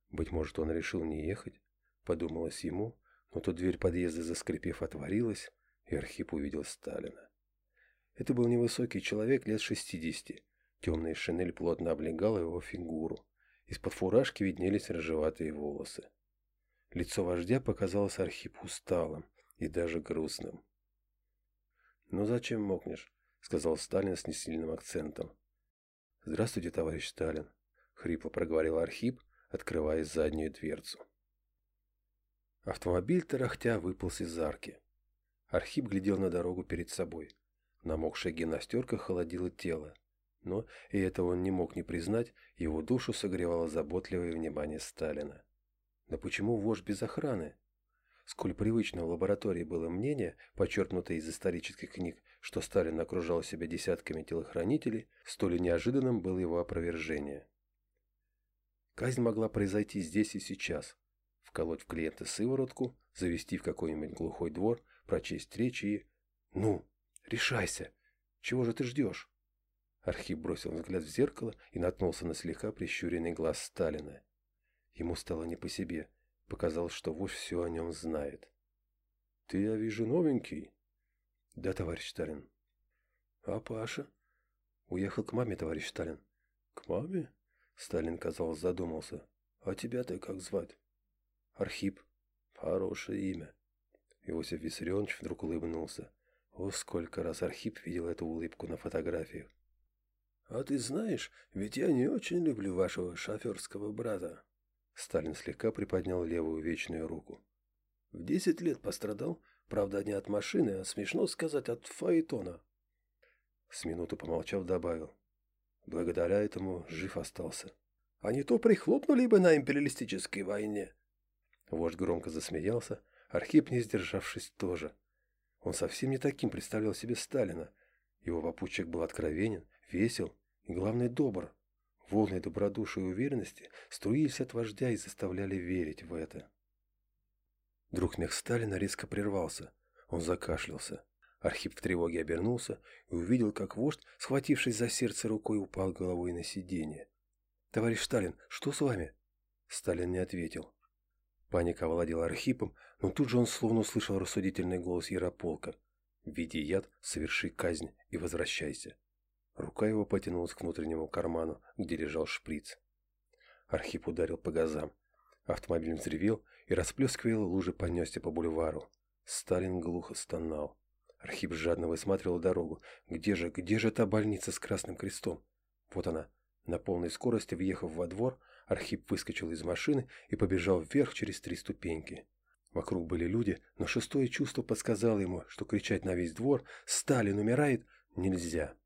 Быть может, он решил не ехать, подумалось ему, но тут дверь подъезда, заскрипев, отворилась, и Архип увидел Сталина. Это был невысокий человек лет шестидесяти. Темная шинель плотно облегала его фигуру. Из-под фуражки виднелись рыжеватые волосы. Лицо вождя показалось Архипу усталым и даже грустным. «Ну зачем мокнешь?» — сказал Сталин с несильным акцентом. «Здравствуйте, товарищ Сталин», — хрипло проговорил Архип, открывая заднюю дверцу. Автомобиль тарахтя выполз из арки. Архип глядел на дорогу перед собой. Намокшая гимнастерка холодила тело. Но, и этого он не мог не признать, его душу согревало заботливое внимание Сталина. Да почему вождь без охраны? Сколь привычно в лаборатории было мнение, подчеркнутое из исторических книг, что Сталин окружал себя десятками телохранителей, столь неожиданным было его опровержение. Казнь могла произойти здесь и сейчас. Вколоть в клиента сыворотку, завести в какой-нибудь глухой двор, прочесть речь и... «Ну, решайся! Чего же ты ждешь?» Архип бросил взгляд в зеркало и наткнулся на слегка прищуренный глаз Сталина. Ему стало не по себе. Показалось, что вождь все о нем знает. «Ты, я вижу, новенький?» «Да, товарищ Сталин». «А Паша?» «Уехал к маме, товарищ Сталин». «К маме?» Сталин, казалось, задумался. «А тебя-то как звать?» «Архип». «Хорошее имя». Иосиф Виссарионович вдруг улыбнулся. О, сколько раз Архип видел эту улыбку на фотографиях. «А ты знаешь, ведь я не очень люблю вашего шоферского брата». Сталин слегка приподнял левую вечную руку. В десять лет пострадал, правда, не от машины, а смешно сказать, от фаэтона. С минуту помолчав, добавил. Благодаря этому жив остался. А не то прихлопнули бы на империалистической войне. Вождь громко засмеялся, Архип, не сдержавшись, тоже. Он совсем не таким представлял себе Сталина. Его попутчик был откровенен, весел и, главное, добр. Волны добродушия и уверенности струились от вождя и заставляли верить в это. Вдруг смех Сталина резко прервался. Он закашлялся. Архип в тревоге обернулся и увидел, как вождь, схватившись за сердце рукой, упал головой на сиденье. «Товарищ Сталин, что с вами?» Сталин не ответил. Паника овладела Архипом, но тут же он словно услышал рассудительный голос Ярополка. «Введи яд, соверши казнь и возвращайся». Рука его потянулась к внутреннему карману, где лежал шприц. Архип ударил по газам. Автомобиль взревел и, расплескивая лужи, понесся по бульвару. Сталин глухо стонал. Архип жадно высматривал дорогу. Где же, где же та больница с красным крестом? Вот она. На полной скорости, въехав во двор, Архип выскочил из машины и побежал вверх через три ступеньки. Вокруг были люди, но шестое чувство подсказало ему, что кричать на весь двор «Сталин умирает!» нельзя.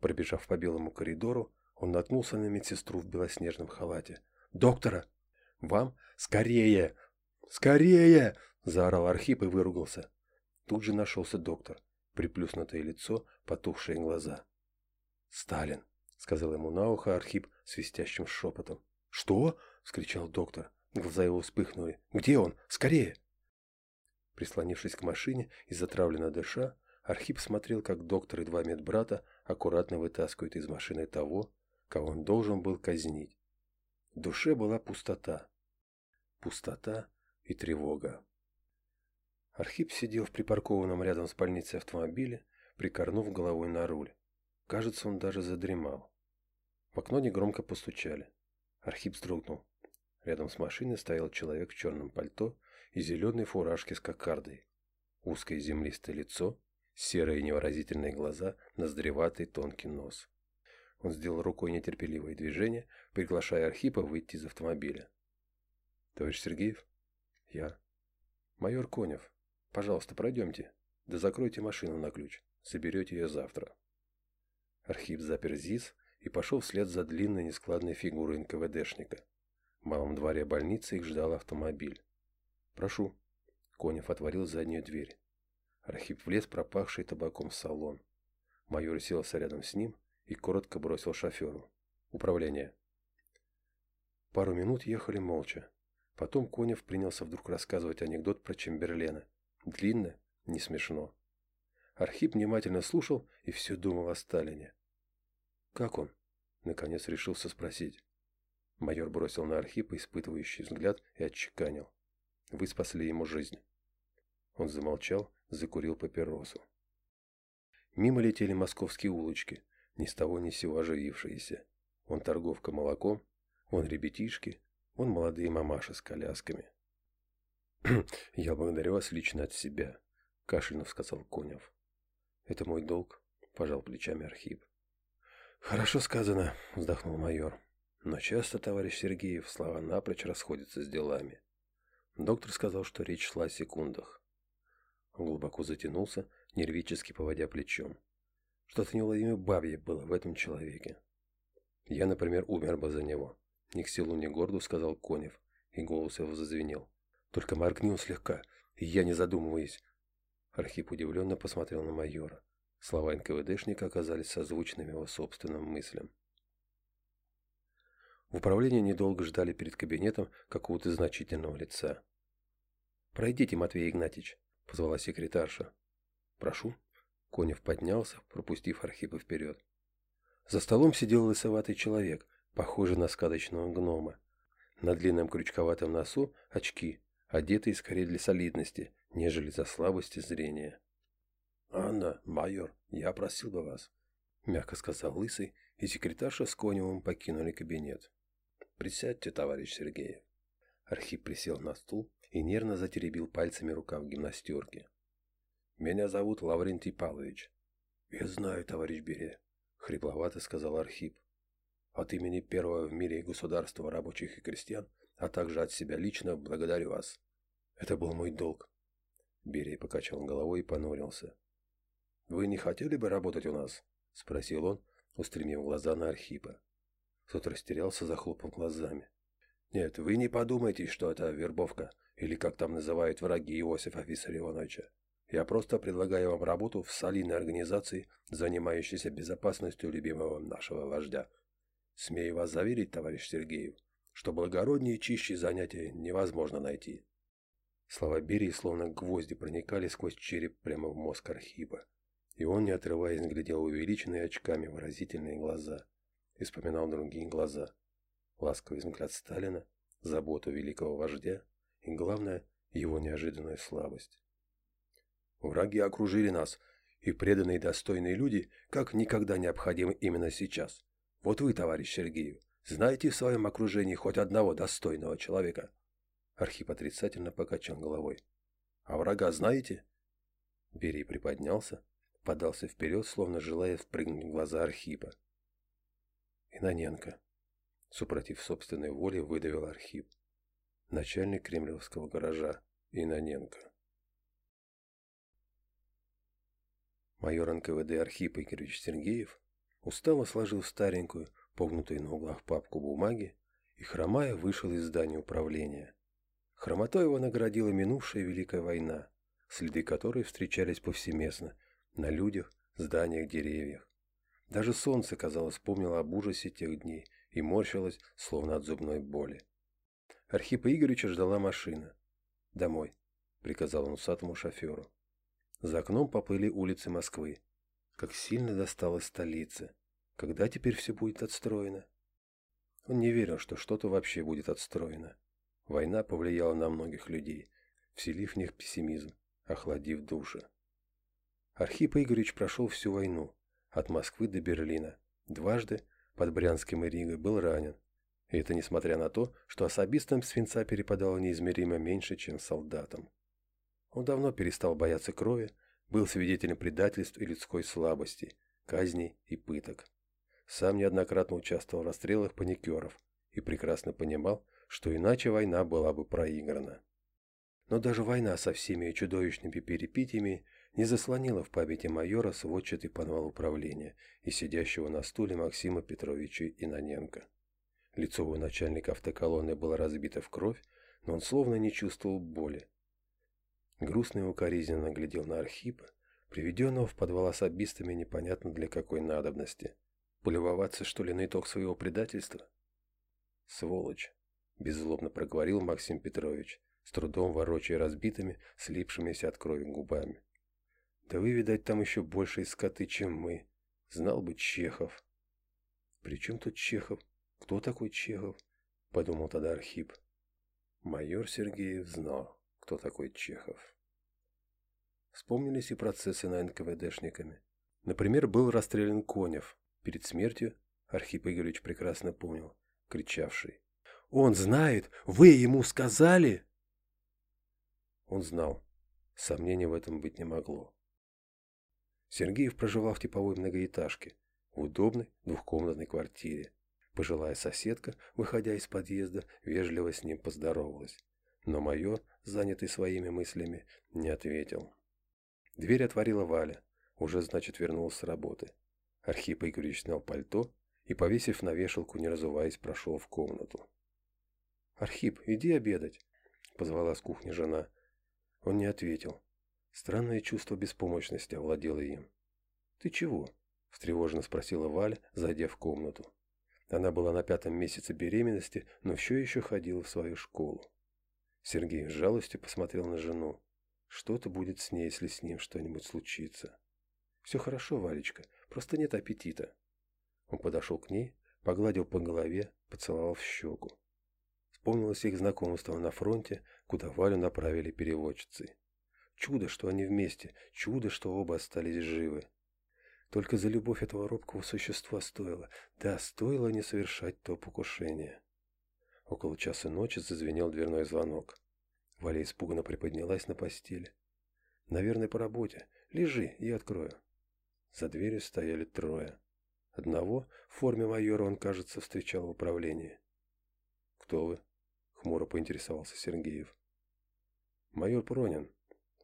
Пробежав по белому коридору, он наткнулся на медсестру в белоснежном халате. «Доктора! Вам? Скорее! Скорее!» – заорал Архип и выругался. Тут же нашелся доктор. Приплюснутое лицо, потухшие глаза. «Сталин!» – сказал ему на ухо Архип свистящим шепотом. «Что?» – вскричал доктор. Глаза его вспыхнули. «Где он? Скорее!» Прислонившись к машине и затравленно дыша, Архип смотрел, как доктор и два медбрата аккуратно вытаскивают из машины того, кого он должен был казнить. В душе была пустота. Пустота и тревога. Архип сидел в припаркованном рядом с больницей автомобиле, прикорнув головой на руль. Кажется, он даже задремал. В окно негромко постучали. Архип вздрогнул. Рядом с машиной стоял человек в черном пальто и зеленой фуражке с кокардой. Узкое землистое лицо, серые невыразительные глаза, ноздреватый тонкий нос. Он сделал рукой нетерпеливое движение, приглашая Архипа выйти из автомобиля. «Товарищ Сергеев?» «Я». «Майор Конев. Пожалуйста, пройдемте. Да закройте машину на ключ. Соберете ее завтра. Архип запер ЗИС и пошел вслед за длинной нескладной фигурой НКВДшника. В малом дворе больницы их ждал автомобиль. «Прошу». Конев отворил заднюю дверь. Архип влез пропахший табаком в салон. Майор уселся рядом с ним и коротко бросил шоферу. «Управление». Пару минут ехали молча. Потом Конев принялся вдруг рассказывать анекдот про Чемберлена. Длинно, не смешно. Архип внимательно слушал и все думал о Сталине. «Как он?» — наконец решился спросить. Майор бросил на Архипа испытывающий взгляд и отчеканил. «Вы спасли ему жизнь». Он замолчал, закурил папиросу. Мимо летели московские улочки, ни с того ни с сего оживившиеся. Он торговка молоком, он ребятишки, он молодые мамаши с колясками. (clears throat) «Я благодарю вас лично от себя», — кашлянув сказал Конев. «Это мой долг», — пожал плечами Архип. «Хорошо сказано», — вздохнул майор. «Но часто, товарищ Сергеев, слова напрочь расходятся с делами». Доктор сказал, что речь шла о секундах. Глубоко затянулся, нервически поводя плечом. Что-то неуловимое бабье было в этом человеке. Я, например, умер бы за него. Ни к селу, ни к городу, сказал Конев, и голос его зазвенел. Только моргни он слегка, и я, не задумываясь, Архип удивленно посмотрел на майора. Слова НКВДшника оказались созвучными его собственным мыслям. В управлении недолго ждали перед кабинетом какого-то значительного лица. «Пройдите, Матвей Игнатьич», — позвала секретарша. «Прошу». Конев поднялся, пропустив Архипа вперед. За столом сидел лысоватый человек, похожий на сказочного гнома. На длинном крючковатом носу очки, одетые скорее для солидности, нежели за слабости зрения. «Анна, майор, я просил бы вас», — мягко сказал Лысый, и секретарша с Коневым покинули кабинет. «Присядьте, товарищ Сергеев». Архип присел на стул и нервно затеребил пальцами рукав гимнастерки. «Меня зовут Лаврентий Павлович». «Я знаю, товарищ Берия», — хрипловато сказал Архип. «От имени первого в мире государства рабочих и крестьян, а также от себя лично благодарю вас. Это был мой долг. Берия покачал головой и понурился. «Вы не хотели бы работать у нас?» – спросил он, устремив глаза на Архипа. Тот растерялся, захлопал глазами. «Нет, вы не подумайте, что это вербовка, или как там называют враги Иосифа Виссарионовича. Я просто предлагаю вам работу в солидной организации, занимающейся безопасностью любимого нашего вождя. Смею вас заверить, товарищ Сергеев, что благороднее и чище занятия невозможно найти. Слова Берии словно гвозди проникали сквозь череп прямо в мозг Архипа. И он, не отрываясь, глядел увеличенные очками выразительные глаза. И вспоминал другие глаза. Ласковый взгляд Сталина, заботу великого вождя и, главное, его неожиданную слабость. Враги окружили нас, и преданные достойные люди как никогда необходимы именно сейчас. Вот вы, товарищ Сергеев, знаете в своем окружении хоть одного достойного человека? Архип отрицательно покачал головой. «А врага знаете?» Берий приподнялся, подался вперед, словно желая впрыгнуть в глаза Архипа. «Иноненко», — супротив собственной воли, выдавил Архип. Начальник кремлевского гаража Иноненко. Майор НКВД Архип Игоревич Сергеев устало сложил старенькую, погнутую на углах папку бумаги и, хромая, вышел из здания управления. Хромотой его наградила минувшая Великая война, следы которой встречались повсеместно, на людях, зданиях, деревьях. Даже солнце, казалось, помнило об ужасе тех дней и морщилось, словно от зубной боли. Архипа Игоревича ждала машина. «Домой», — приказал он усатому шоферу. За окном поплыли улицы Москвы. Как сильно досталось столице. Когда теперь все будет отстроено? Он не верил, что что-то вообще будет отстроено. Война повлияла на многих людей, вселив в них пессимизм, охладив души. Архип Игоревич прошел всю войну, от Москвы до Берлина. Дважды под Брянским и Ригой был ранен. И это несмотря на то, что особистам свинца перепадало неизмеримо меньше, чем солдатам. Он давно перестал бояться крови, был свидетелем предательств и людской слабости, казней и пыток. Сам неоднократно участвовал в расстрелах паникеров и прекрасно понимал, что иначе война была бы проиграна. Но даже война со всеми чудовищными перипетиями не заслонила в памяти майора сводчатый подвал управления и сидящего на стуле Максима Петровича Иноненко. Лицо у начальника автоколонны было разбито в кровь, но он словно не чувствовал боли. Грустно и укоризненно глядел на Архипа, приведенного в подвал особистами непонятно для какой надобности. Полюбоваться, что ли, на итог своего предательства? Сволочь, беззлобно проговорил Максим Петрович, с трудом ворочая разбитыми, слипшимися от крови губами. Да вы, видать, там еще больше скоты, чем мы. Знал бы Чехов. При чем тут Чехов? Кто такой Чехов? Подумал тогда Архип. Майор Сергеев знал, кто такой Чехов. Вспомнились и процессы над НКВДшниками. Например, был расстрелян Конев. Перед смертью, Архип Игоревич прекрасно помнил, кричавший. «Он знает! Вы ему сказали!» Он знал. Сомнений в этом быть не могло. Сергеев проживал в типовой многоэтажке, в удобной двухкомнатной квартире. Пожилая соседка, выходя из подъезда, вежливо с ним поздоровалась. Но майор, занятый своими мыслями, не ответил. Дверь отворила Валя. Уже, значит, вернулась с работы. Архип Игоревич снял пальто и, повесив на вешалку, не разуваясь, прошел в комнату. «Архип, иди обедать», — позвала с кухни жена. Он не ответил. Странное чувство беспомощности овладело им. «Ты чего?» – встревоженно спросила Валя, зайдя в комнату. Она была на пятом месяце беременности, но все еще ходила в свою школу. Сергей с жалостью посмотрел на жену. Что-то будет с ней, если с ним что-нибудь случится. «Все хорошо, Валечка, просто нет аппетита». Он подошел к ней, погладил по голове, поцеловал в щеку. Вспомнилось их знакомство на фронте, куда Валю направили переводчицей. Чудо, что они вместе, чудо, что оба остались живы. Только за любовь этого робкого существа стоило, да, стоило не совершать то покушение. Около часа ночи зазвенел дверной звонок. Валя испуганно приподнялась на постели. «Наверное, по работе. Лежи, я открою». За дверью стояли трое. Одного в форме майора он, кажется, встречал в управлении. «Кто вы?» — хмуро поинтересовался Сергеев. «Майор Пронин.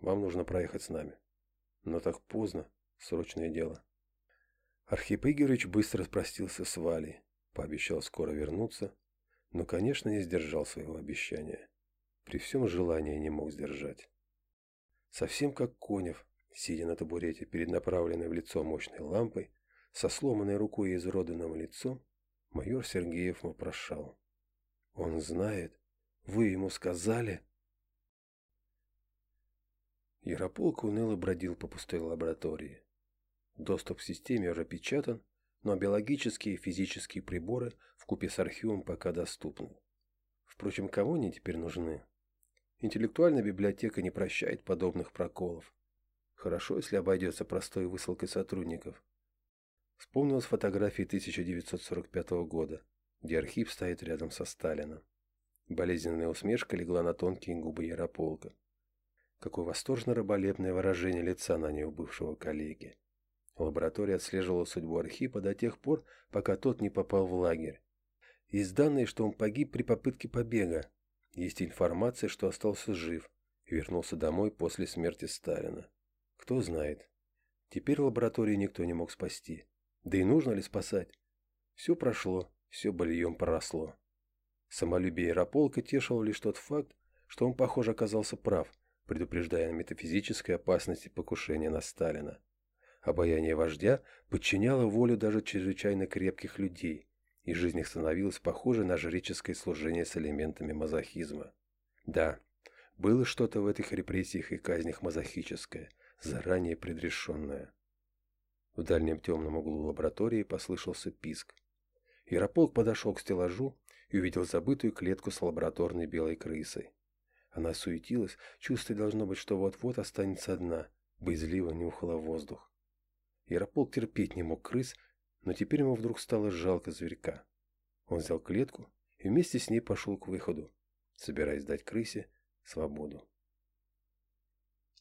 Вам нужно проехать с нами. Но так поздно. Срочное дело. Архип Игоревич быстро простился с Валей. Пообещал скоро вернуться. Но, конечно, не сдержал своего обещания. При всем желании не мог сдержать. Совсем как Конев, сидя на табурете перед направленной в лицо мощной лампой, со сломанной рукой и изроданным лицом, майор Сергеев вопрошал. «Он знает? Вы ему сказали?» Ярополк уныло бродил по пустой лаборатории. Доступ к системе уже печатан, но биологические и физические приборы в купе с архивом пока доступны. Впрочем, кому они теперь нужны? Интеллектуальная библиотека не прощает подобных проколов. Хорошо, если обойдется простой высылкой сотрудников. Вспомнилась фотография 1945 года, где архив стоит рядом со Сталином. Болезненная усмешка легла на тонкие губы Ярополка. Какое восторженно-раболепное выражение лица на ней у бывшего коллеги. Лаборатория отслеживала судьбу Архипа до тех пор, пока тот не попал в лагерь. Есть данные, что он погиб при попытке побега. Есть информация, что остался жив и вернулся домой после смерти Сталина. Кто знает. Теперь лабораторию никто не мог спасти. Да и нужно ли спасать? Все прошло, все бальем проросло. Самолюбие Ярополка тешило лишь тот факт, что он, похоже, оказался прав – предупреждая метафизической опасности покушения на Сталина. Обаяние вождя подчиняло волю даже чрезвычайно крепких людей, и жизнь их становилась похожей на жреческое служение с элементами мазохизма. Да, было что-то в этих репрессиях и казнях мазохическое, заранее предрешенное. В дальнем темном углу лаборатории послышался писк. Ярополк подошел к стеллажу и увидел забытую клетку с лабораторной белой крысой. Она суетилась, чувствуя, должно быть, что вот-вот останется одна, боязливо нюхала воздух. Ярополк терпеть не мог крыс, но теперь ему вдруг стало жалко зверька. Он взял клетку и вместе с ней пошел к выходу, собираясь дать крысе свободу.